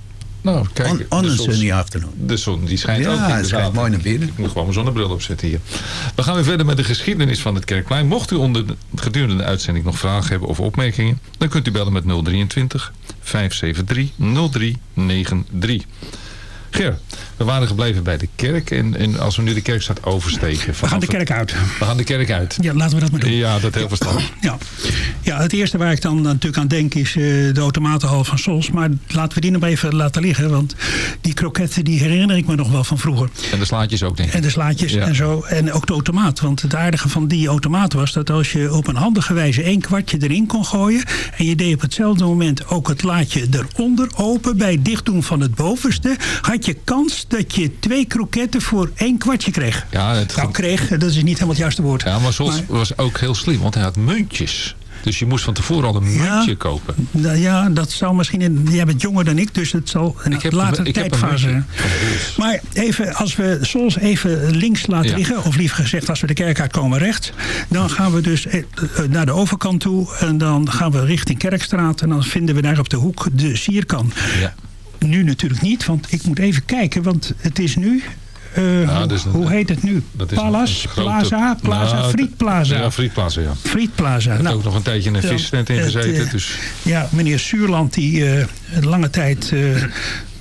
Nou, kijk. On, on a zon- sunny afternoon. De zon die schijnt Ja, ook. het inderdaad. schijnt mooi naar binnen. Ik moet gewoon mijn zonnebril opzetten hier. We gaan weer verder met de geschiedenis van het Kerkplein. Mocht u onder de, gedurende de uitzending nog vragen hebben of opmerkingen... dan kunt u bellen met 023 573 0393. Ger, we waren gebleven bij de kerk. En, en als we nu de kerkstraat oversteken... we gaan de kerk uit. We gaan de kerk uit. Ja, laten we dat maar doen. Ja, dat heel verstandig. Ja. ja, het eerste waar ik dan natuurlijk aan denk is eh, de automatenhal van Sols. Maar laten we die nog even laten liggen. Want die kroketten die herinner ik me nog wel van vroeger. En de slaatjes ook, denk ik. En de slaatjes Ja. en zo. En ook de automaat. Want het aardige van die automaat was dat als je op een handige wijze één kwartje erin kon gooien. En je deed op hetzelfde moment ook het laadje eronder open. Bij het dichtdoen van het bovenste. Had je kans dat je twee kroketten voor één kwartje kreeg. Ja, het Nou, kreeg, dat is niet helemaal het juiste woord. Ja, maar Sols was ook heel slim, want hij had muntjes. Dus je moest van tevoren al een muntje kopen. Nou ja, dat zou misschien... In, jij bent jonger dan ik, dus het zal een Ik heb latere tijdfase... Maar even, als we Sols even links laten Ja. liggen... of liever gezegd, als we de kerk uitkomen rechts... dan gaan we dus eh, eh, naar de overkant toe... en dan gaan we richting Kerkstraat... en dan vinden we daar op de hoek de Sierkan. Ja. Nu natuurlijk niet, want ik moet even kijken... want het is nu... eh, dus een- hoe heet het nu? Dat is Palace? grote- Plaza? Plaza? Nou, Frietplaza? Ja, Frietplaza, ja. Frietplaza. Er Nou, ook nog een tijdje in een ja, vistent in het, gezeten. eh, dus Ja, meneer Suurland die eh, lange tijd eh,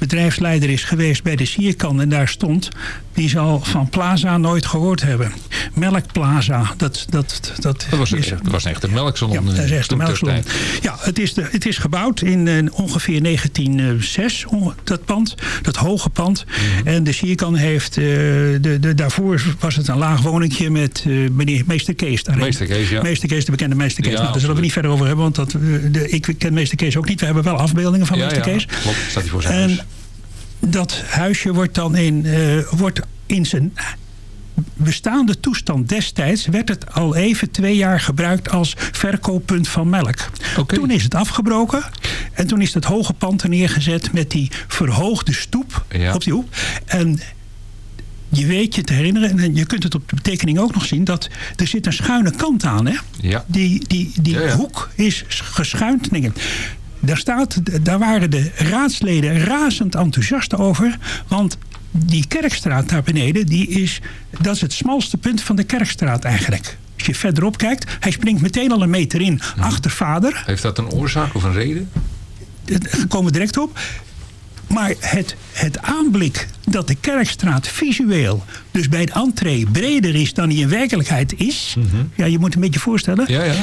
bedrijfsleider is geweest bij de Sierkan en daar stond... die zal van Plaza nooit gehoord hebben. Melkplaza, dat, dat, dat, Dat was, is... dat was echt een melksalon. Ja, dat is echt een toen ter melksalon. tijd. Ja, het is, de, het is gebouwd in eh, ongeveer 1906, on- dat pand, dat hoge pand. Mhm. En de Sierkan heeft, eh, de, de, daarvoor was het een laag woningje met eh, meneer Meester Kees daarin. Meester Kees, ja. Meester Kees, de bekende Meester Kees. Ja, nou, daar zullen we niet verder over hebben, want dat, de, ik ken Meester Kees ook niet. We hebben wel afbeeldingen van Ja, Meester ja, Kees. klopt. Staat hij voor zijn En. Dat huisje wordt dan in, eh, wordt in zijn bestaande toestand destijds werd het al even twee jaar gebruikt als verkooppunt van melk. Toen is het afgebroken en toen is het hoge pand er neergezet met die verhoogde stoep op die hoek. En je weet je te herinneren, en je kunt het op de tekening ook nog zien, dat er zit een schuine kant aan. Hè? Ja. Die, die, die hoek is geschuind. Daar, staat, daar waren de raadsleden razend enthousiast over. Want die kerkstraat daar beneden, die is, dat is het smalste punt van de kerkstraat eigenlijk. Als je verderop kijkt, hij springt meteen al een meter in achter vader. Heeft dat een oorzaak of een reden? Daar komen we direct op. Maar het, het aanblik dat de Kerkstraat visueel, dus bij de entree, breder is dan die in werkelijkheid is. Ja, je moet een beetje voorstellen. Ja, ja.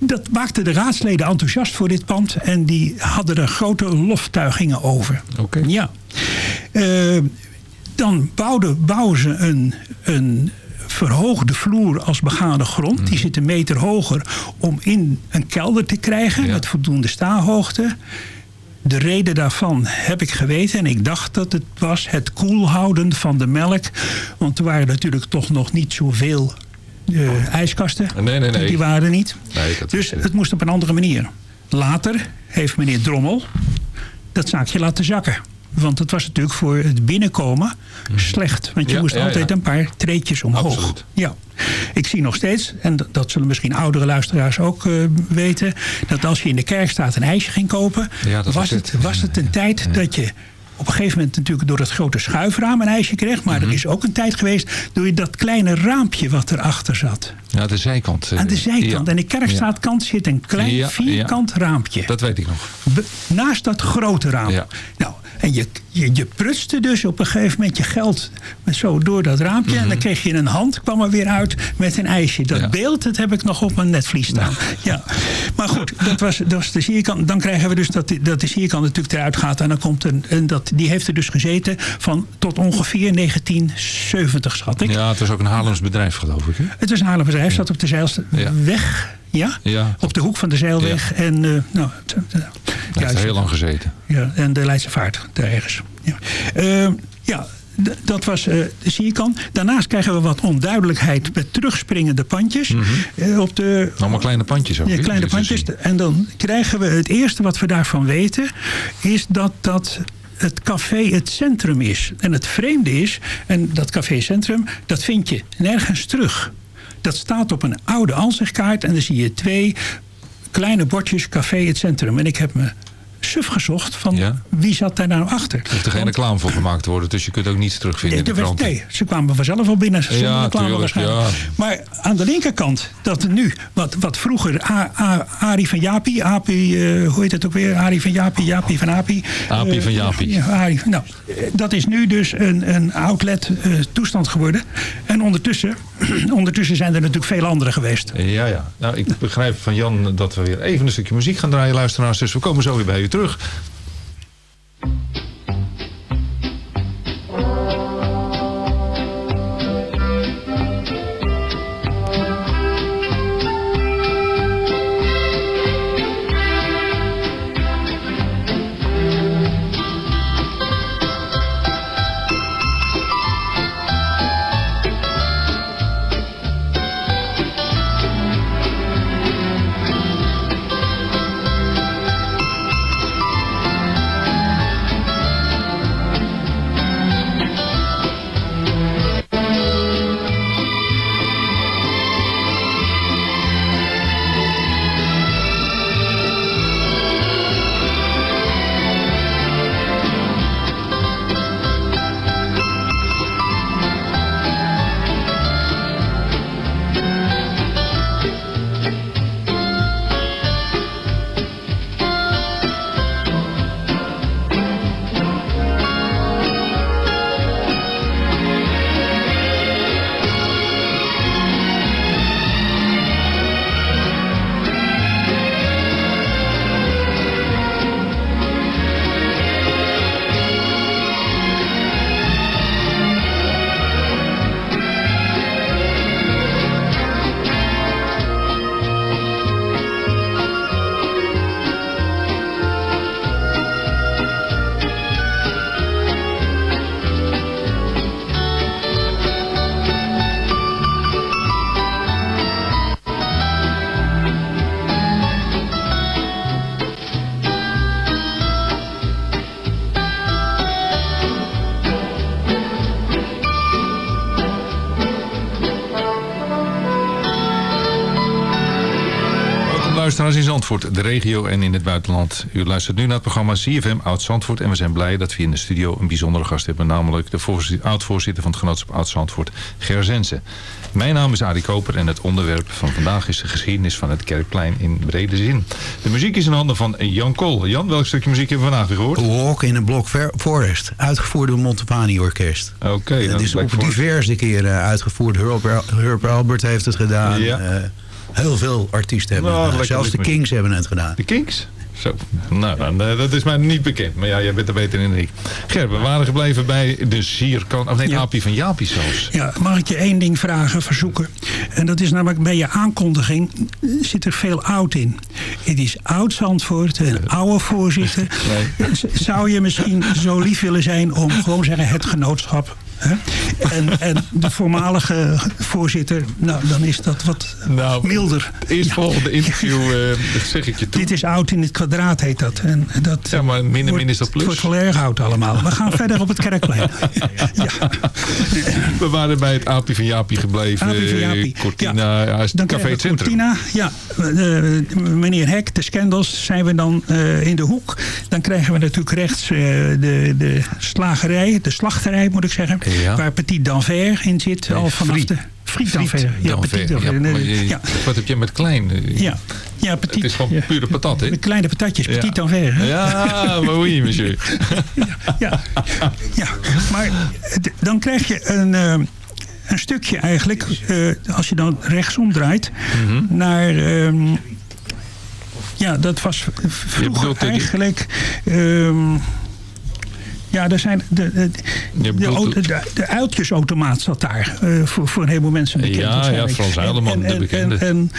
Dat maakte de raadsleden enthousiast voor dit pand. En die hadden er grote loftuigingen over. Oké. Ja. Eh, dan bouwden, bouwen ze een, een verhoogde vloer als begane grond. Die zit een meter hoger om in een kelder te krijgen. Met voldoende staanhoogte. De reden daarvan heb ik geweten. En ik dacht dat het was het koelhouden van de melk. Want er waren natuurlijk toch nog niet zoveel eh, ijskasten. Nee, nee, nee. Die waren er niet. Nee, Dus het moest op een andere manier. Later heeft meneer Drommel dat zaakje laten zakken. Want het was natuurlijk voor het binnenkomen slecht. Want je Ja, moest ja, altijd ja. een paar treetjes omhoog. Absoluut. Ja. Ik zie nog steeds, en dat- zullen misschien oudere luisteraars ook eh, weten... dat als je in de kerkstraat een ijsje ging kopen... Was, het. was het een tijd dat je op een gegeven moment natuurlijk door het grote schuifraam een ijsje kreeg. Maar Mhm. er is ook een tijd geweest door je dat kleine raampje wat erachter zat. Ja, de zijkant. eh, Aan de zijkant. ja. En de kerkstraatkant zit een klein vierkant raampje. Dat weet ik nog. Naast dat grote raam. Ja. Nou, en je, je, je prutste dus op een gegeven moment je geld met zo door dat raampje. En Mhm. dan kreeg je een hand, kwam er weer uit met een ijsje. Dat beeld, dat heb ik nog op mijn netvlies staan. Ja. Maar goed, dat was, dat was de sierkant. Dan krijgen we dus dat, dat de sierkant natuurlijk eruit gaat. En dan komt een, en dat, die heeft er dus gezeten van tot ongeveer 1970, schat ik. Ja, het was ook een Haarlems bedrijf, geloof ik. Hè? Het was een Haarlem bedrijf, zat op de Zeilweg. Ja. Ja. Op de hoek van de Zeilweg. En, eh, nou, t- t- Hij heeft juist. er heel lang gezeten. Ja, en de Leidse Vaart, daar ergens. Ja, Ehm, ja dat was eh, de sierkant. Daarnaast krijgen we wat onduidelijkheid met terugspringende pandjes. eh, op de, Allemaal kleine pandjes ook. ja, kleine te pandjes. zien. En dan krijgen we het eerste wat we daarvan weten... is dat dat het café het centrum is. En het vreemde is, en dat café centrum... dat vind je nergens terug. Dat staat op een oude ansichtkaart... en dan zie je twee kleine bordjes café het centrum. En ik heb me suf gezocht van Ja. wie zat daar nou achter. Er hoeft er geen reclame voor gemaakt te worden, dus je kunt ook niets terugvinden in de nee, ze kwamen vanzelf al binnen zonder Ja, reclame tuurlijk, waarschijnlijk. ja. Maar aan de linkerkant, dat nu, wat, wat vroeger A, A, Arie van Jaapie, Api, eh, hoe heet het ook weer? Arie van Jaapie, Jaapie van Api. Api Eh, van Jaapie. Ja, Arie, nou, dat is nu dus een, een outlet eh, toestand geworden. En ondertussen, ondertussen zijn er natuurlijk veel andere geweest. Ja, ja. Nou, ik begrijp van Jan dat we weer even een stukje muziek gaan draaien, luisteraars. Dus we komen zo weer bij u terug. Thank luisteraars in Zandvoort, de regio en in het buitenland. U luistert nu naar het programma CFM Oud-Zandvoort. En we zijn blij dat we in de studio een bijzondere gast hebben. Namelijk de oud-voorzitter van het genootschap Oud-Zandvoort, Ger Zensen. Mijn naam is Arie Koper en het onderwerp van vandaag is de geschiedenis van het Kerkplein in brede zin. De muziek is in handen van Jan Kool. Jan, welk stukje muziek hebben we vandaag gehoord? Walk in a Block Forest, uitgevoerd door Montepani Orkest. Oké. Okay, het is op diverse keren uitgevoerd. Herb, Herb Albert heeft het gedaan. Ja. Uh, heel veel artiesten hebben Nou, het gedaan. Zelfs de. Kings hebben het gedaan. De Kings? Zo, nou, dan, eh, dat is mij niet bekend. Maar ja, jij bent er beter in dan ik. Ger, we waren gebleven bij de sierkant. Of nee, Ja. Apie van Jaapie zelfs. Ja, mag ik je één ding vragen, verzoeken? En dat is namelijk bij je aankondiging zit er veel oud in. Het is oud Zandvoort, een oude voorzitter. Zou je misschien zo lief willen zijn om gewoon zeggen het genootschap? Hè? En, en de voormalige voorzitter, nou dan is dat wat milder. Eerst volgende interview eh, zeg ik je toe. Dit is oud in het kwadraat heet dat. En dat Ja, maar min en min wordt- is dat plus. Het wordt wel erg oud allemaal. We gaan verder op het kerkplein. We waren bij het Apie van Jaapie gebleven. Apie van Jaapie, Eh, Cortina, ja. het Dan Café het Centrum. Cortina, ja, eh, meneer Hek, de Scandals, zijn we dan in de hoek. Dan krijgen we natuurlijk rechts de, de slagerij, de slachterij moet ik zeggen. Ja. Waar Petit d'Anvers in zit. al vanaf Friet. de Friet d'Anvers. Ja. Petit Ja, je- ja. Wat heb je met klein? Eh, Ja, ja, petit. Het is gewoon pure patat, hè? De kleine patatjes. Petit d'Anvers. hè? Ja, maar oui, monsieur. ja, ja, maar dan krijg je een, eh, een stukje eigenlijk, eh, als je dan rechtsom draait, Mhm. naar... ehm, ja, dat was vroeger eigenlijk... ehm, ja, er zijn de, de, de, uiltjesautomaat zat daar. eh, voor, voor een heleboel mensen bekend. Ja, ja. Frans Heileman, de en- bekende. En, en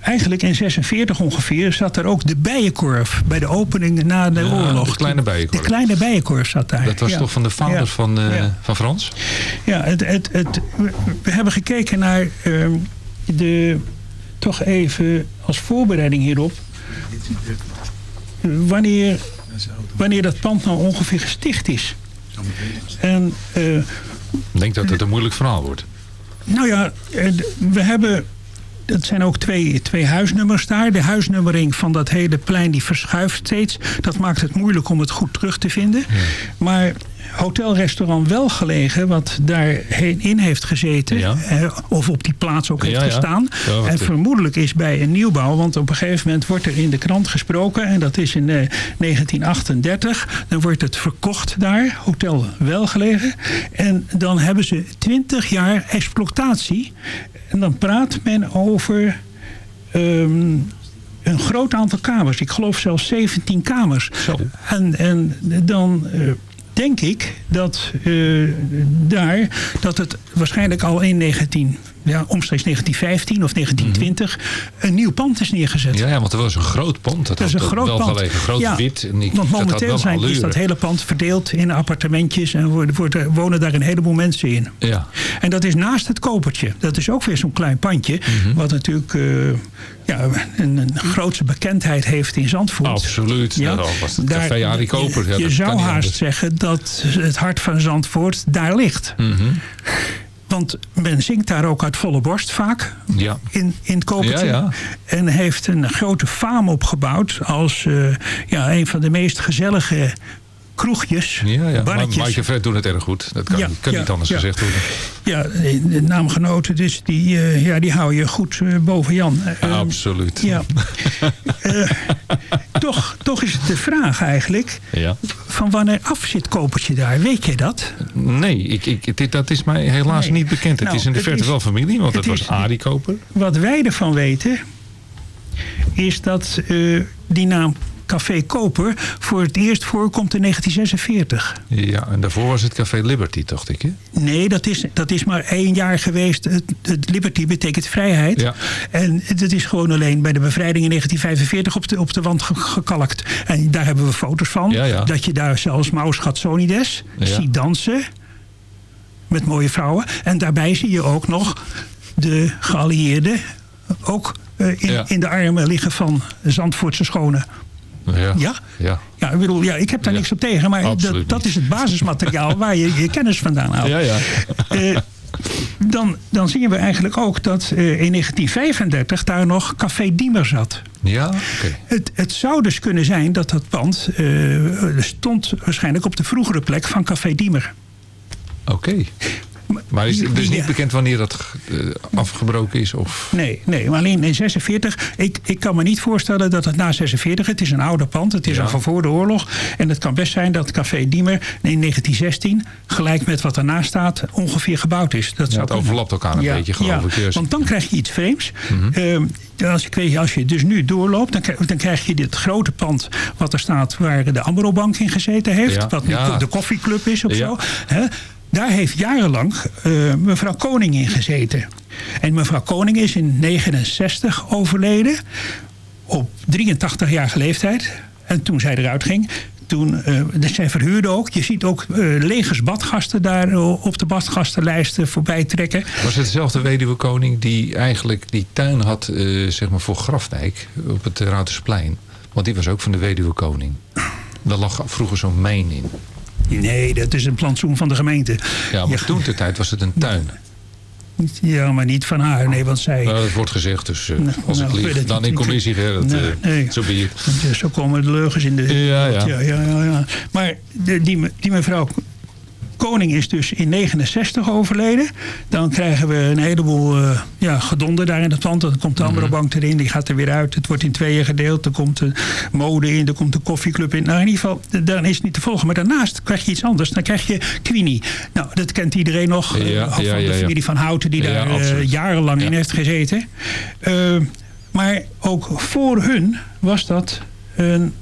eigenlijk in 46 ongeveer zat er ook de bijenkorf. Bij de opening na de Ja, oorlog. de kleine bijenkorf. De kleine bijenkorf zat daar. Dat was ja. toch van de vader Ja. van, eh, van Frans? Ja, het, het, het, we- we hebben gekeken naar ehm, de, toch even als voorbereiding hierop, wanneer, wanneer dat pand nou ongeveer gesticht is. En eh, Ik denk dat het een moeilijk verhaal wordt. nou ja, eh, we hebben. Dat zijn ook twee, twee huisnummers daar. De huisnummering van dat hele plein die verschuift steeds. Dat maakt het moeilijk om het goed terug te vinden. Maar hotelrestaurant wel gelegen, wat daarheen in heeft gezeten. Ja. eh, of op die plaats ook heeft gestaan. En even. vermoedelijk is bij een nieuwbouw. Want op een gegeven moment wordt er in de krant gesproken. En dat is in eh, 1938. Dan wordt het verkocht daar. Hotel wel gelegen. En dan hebben ze 20 jaar exploitatie. En dan praat men over ehm, een groot aantal kamers. Ik geloof zelfs 17 kamers. En, en dan eh, denk ik dat eh, daar dat het waarschijnlijk al in 19, ja, omstreeks 1915 of 1920 een nieuw pand is neergezet. Ja, ja, want er was een groot pand. Dat, Dat is een groot wel pand. gelegen, groot Ja, wit. En ik, Want momenteel zijn, is allure. dat hele pand verdeeld in appartementjes en worden, worden, wonen daar een heleboel mensen in. Ja. En dat is naast het kopertje. Dat is ook weer zo'n klein pandje. Mhm. Wat natuurlijk eh, ja, een, een grootse bekendheid heeft in Zandvoort. Absoluut. Ja, dat was het café Arie Koper. Ja, je zou haast zeggen dat het hart van Zandvoort daar ligt. Mhm. Want men zingt daar ook uit volle borst vaak Ja. in, in het kopertje. Ja, ja. En heeft een grote faam opgebouwd als eh, ja, een van de meest gezellige kroegjes, Ja, ja. Maar barretjes. Fred doen het erg goed. Dat kan, Ja, kan ja, niet anders ja. gezegd worden. Ja, de naamgenoten, dus die, eh, ja, die hou je goed eh, boven Jan. Eh, Absoluut. Ja. Toch, toch is het de vraag eigenlijk, Ja. van wanneer af zit kopertje daar? Weet je dat? Nee, ik, ik, dit, dat is mij helaas Nee. niet bekend. Het Nou, is in de verte is- wel familie, want het het was Arie Koper. Wat wij ervan weten, is dat die naam Café Koper voor het eerst voorkomt in 1946. Ja, en daarvoor was het Café Liberty, dacht ik. Hè? Nee, dat is, dat is maar één jaar geweest. Het, het Liberty betekent vrijheid. Ja. En dat is gewoon alleen bij de bevrijding in 1945 op de, op de wand ge- gekalkt. En daar hebben we foto's van. Ja, ja. Dat je daar zelfs Maus Gatsonides ziet dansen. Met mooie vrouwen. En daarbij zie je ook nog de geallieerden ook eh, in, Ja. in de armen liggen van Zandvoortse schone. Ja. Ja? Ja. Ja, ik bedoel, ja, ik heb daar niks op tegen, maar dat, dat is het basismateriaal waar je je kennis vandaan haalt. Ja, ja. Eh, dan, dan zien we eigenlijk ook dat eh, in 1935 daar nog Café Diemer zat. Ja, oké. Het, het zou dus kunnen zijn dat dat pand eh, stond waarschijnlijk op de vroegere plek van Café Diemer. Oké. Maar is het dus niet bekend wanneer dat eh, afgebroken is? Of? Nee, nee, maar alleen in 46. Ik, ik kan me niet voorstellen dat het na 46. Het is een ouder pand. Het is Ja. al van voor de oorlog. En het kan best zijn dat Café Diemer in 1916, gelijk met wat ernaast staat, ongeveer gebouwd is. Dat Ja, het overlapt elkaar een beetje, geloof ja, ik. Juist. Want dan krijg je iets vreemds. Mhm. Ehm, als, ik als je dus nu doorloopt, dan, krijg- dan krijg je dit grote pand wat er staat waar de Amro-bank in gezeten heeft. Wat nu de koffieclub is of zo. Hè? Daar heeft jarenlang eh, mevrouw Koning in gezeten. En mevrouw Koning is in 69 overleden. Op 83-jarige leeftijd. En toen zij eruit ging. Toen, dus zij verhuurde ook. Je ziet ook eh, legers badgasten daar op de badgastenlijsten voorbij trekken. Was het dezelfde weduwe koning die eigenlijk die tuin had zeg maar voor Grafdijk op het Ruitersplein? Want die was ook van de weduwe koning. Daar lag vroeger zo'n mijn in. Nee, dat is een plantsoen van de gemeente. Ja, maar Ja. toen de tijd was het een tuin. Ja, maar niet van haar. Nee, want zij... Nou, dat wordt gezegd, dus als nou, ik lieg, het dan in commissie. Hè, dat, Nee, eh, nee. Zo ben je. Want, Zo komen de leugens in de... Ja, ja. ja, ja, ja, ja. Maar die, die mevrouw Koning is dus in 69 overleden. Dan krijgen we een heleboel eh, ja, gedonder daar in het pand. Dan komt de Mhm. andere bank erin, die gaat er weer uit. Het wordt in tweeën gedeeld. Er komt de mode in, er komt de koffieclub in. Nou, in ieder geval, dan is het niet te volgen. Maar daarnaast krijg je iets anders. Dan krijg je Queenie. Nou, dat kent iedereen nog. eh, Ja, van ja, de ja, familie van Houten, die daar eh, absoluut. jarenlang in heeft gezeten. Eh, maar ook voor hun was dat een,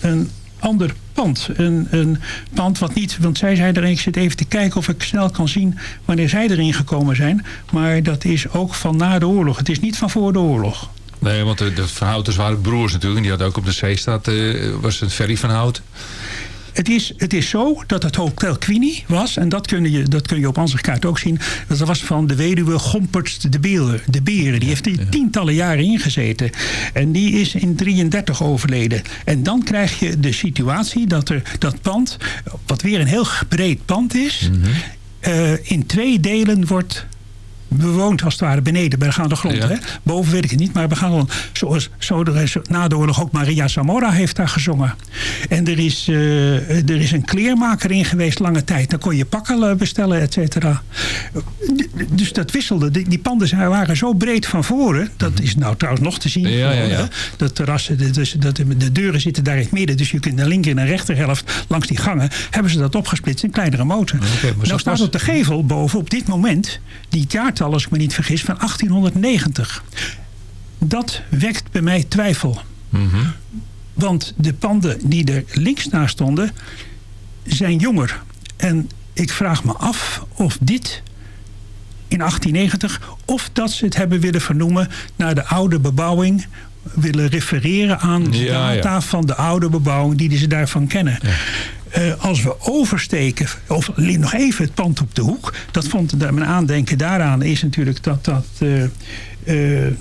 een ander pand. Een, een pand wat niet, want zij zei erin, ik zit even te kijken of ik snel kan zien wanneer zij erin gekomen zijn. Maar dat is ook van na de oorlog. Het is niet van voor de oorlog. Nee, want de, de Van waren broers natuurlijk. En die hadden ook op de Zeestraat, eh was het Ferry van Hout. Het is, het is zo dat het Hotel Queenie was, en dat kun je, dat kun je op ansichtkaart ook zien, dat was van de weduwe Gompertst de Beren. De Beren. Die heeft hier tientallen jaren ingezeten. En die is in 33 overleden. En dan krijg je de situatie dat er dat pand, wat weer een heel breed pand is, eh, in twee delen wordt bewoond als het ware beneden bij de gaande grond. Ja. Hè? Boven weet ik het niet, maar we gaan gewoon zoals zo na de oorlog ook Maria Zamora heeft daar gezongen. En er is, eh, er is een kleermaker in geweest lange tijd. Dan kon je pakken eh, bestellen, et cetera. Dus dat wisselde. Die, die panden zijn- waren zo breed van voren. Dat is nou trouwens nog te zien. Ja, ja, hè. Dat terrassen, de, dus, dat, de deuren zitten daar in het midden. Dus je kunt de linker en de rechterhelft langs die gangen. Hebben ze dat opgesplitst in kleinere motor. nou staat op de gevel boven op dit moment die jaartal, als ik me niet vergis, van 1890. Dat wekt bij mij twijfel. Mhm. Want de panden die er links naast stonden, zijn jonger. En ik vraag me af of dit in 1890, of dat ze het hebben willen vernoemen naar de oude bebouwing, willen refereren aan de Ja, data ja. van de oude bebouwing die ze daarvan kennen. Eh, als we oversteken, of nog even het pand op de hoek. Dat vond mijn aandenken daaraan is natuurlijk dat, dat, eh, eh,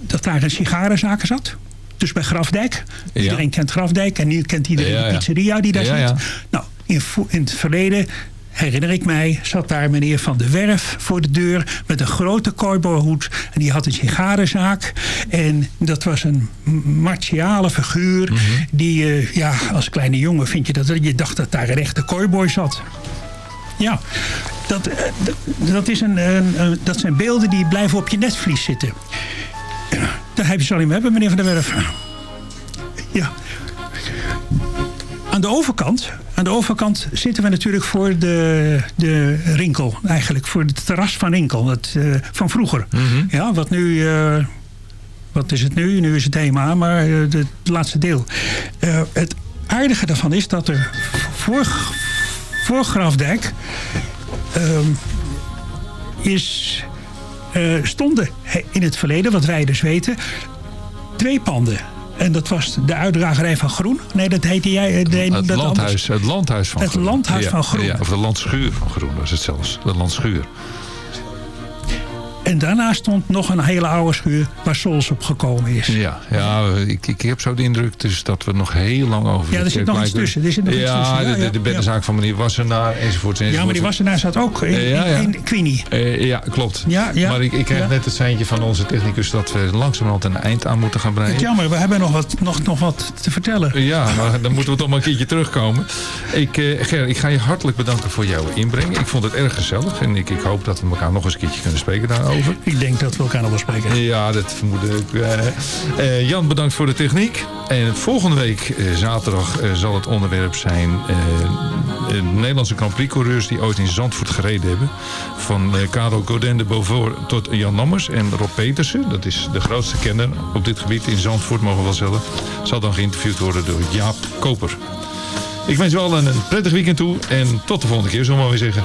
dat daar een sigarenzaken zat. Dus bij Grafdijk. Ja. Iedereen kent Grafdijk en nu kent iedereen Ja, de pizzeria die daar zit. Nou, in het verleden herinner ik mij, zat daar meneer Van de Werf voor de deur met een grote cowboyhoed. En die had een sigarenzaak. En dat was een martiale figuur. Mhm. Die, eh, ja, als kleine jongen vind je dat, je dacht dat daar een echte cowboy zat. Ja, dat, eh, dat, dat, is een, een- dat zijn beelden die blijven op je netvlies zitten. Daar heb je ze al in hebben, meneer Van der Werf. Ja. Aan de overkant, aan de overkant zitten we natuurlijk voor de, de Rinkel. Eigenlijk voor het terras van Rinkel. Het, eh, van vroeger. Ja, wat nu... eh, wat is het nu? Nu is het HEMA, maar eh, de- het laatste deel. Het aardige daarvan is dat er voor, voor Grafdijk... ehm, is, stonden in het verleden, wat wij dus weten, twee panden. En dat was de uitdragerij van Groen. Nee, dat heette jij. eh, Het dat landhuis, anders. het landhuis van Het Groen. landhuis Ja, van Groen. Ja, of de landschuur van Groen was het zelfs. De landschuur. En daarnaast stond nog een hele oude schuur waar Sols op gekomen is. Ja, ja ik, ik heb zo de indruk dus dat we nog heel lang over Ja, er zit nog iets tussen. Er zit nog iets ja, tussen. Ja, de, de, ja, de beddenzaak van meneer Wassenaar enzovoort. enzovoort. Ja, maar die Wassenaar zat ook in, Eh, ja, ja. in, in Queenie. Eh, ja, klopt. Ja, ja, maar ik, ik kreeg ja. net het seintje van onze technicus dat we langzamerhand een eind aan moeten gaan breien. jammer, we hebben nog wat, nog, nog wat te vertellen. Ja, maar dan moeten we toch maar een keertje terugkomen. Ik, eh, Ger, ik ga je hartelijk bedanken voor jouw inbreng. Ik vond het erg gezellig en ik, ik hoop dat we elkaar nog eens een keertje kunnen spreken daarover. Ik denk dat we elkaar nog wel spreken. Ja, dat vermoed ik. eh. Eh, Jan, bedankt voor de techniek. En volgende week, eh, zaterdag, eh, zal het onderwerp zijn... eh, de Nederlandse Grand Prix coureurs die ooit in Zandvoort gereden hebben. Van eh Karel Godin de Beaufort tot Jan Nammers en Rob Petersen. Dat is de grootste kenner op dit gebied in Zandvoort, mogen we wel zeggen. Zal dan geïnterviewd worden door Jaap Koper. Ik wens u allen een prettig weekend toe en tot de volgende keer, zullen we maar weer zeggen.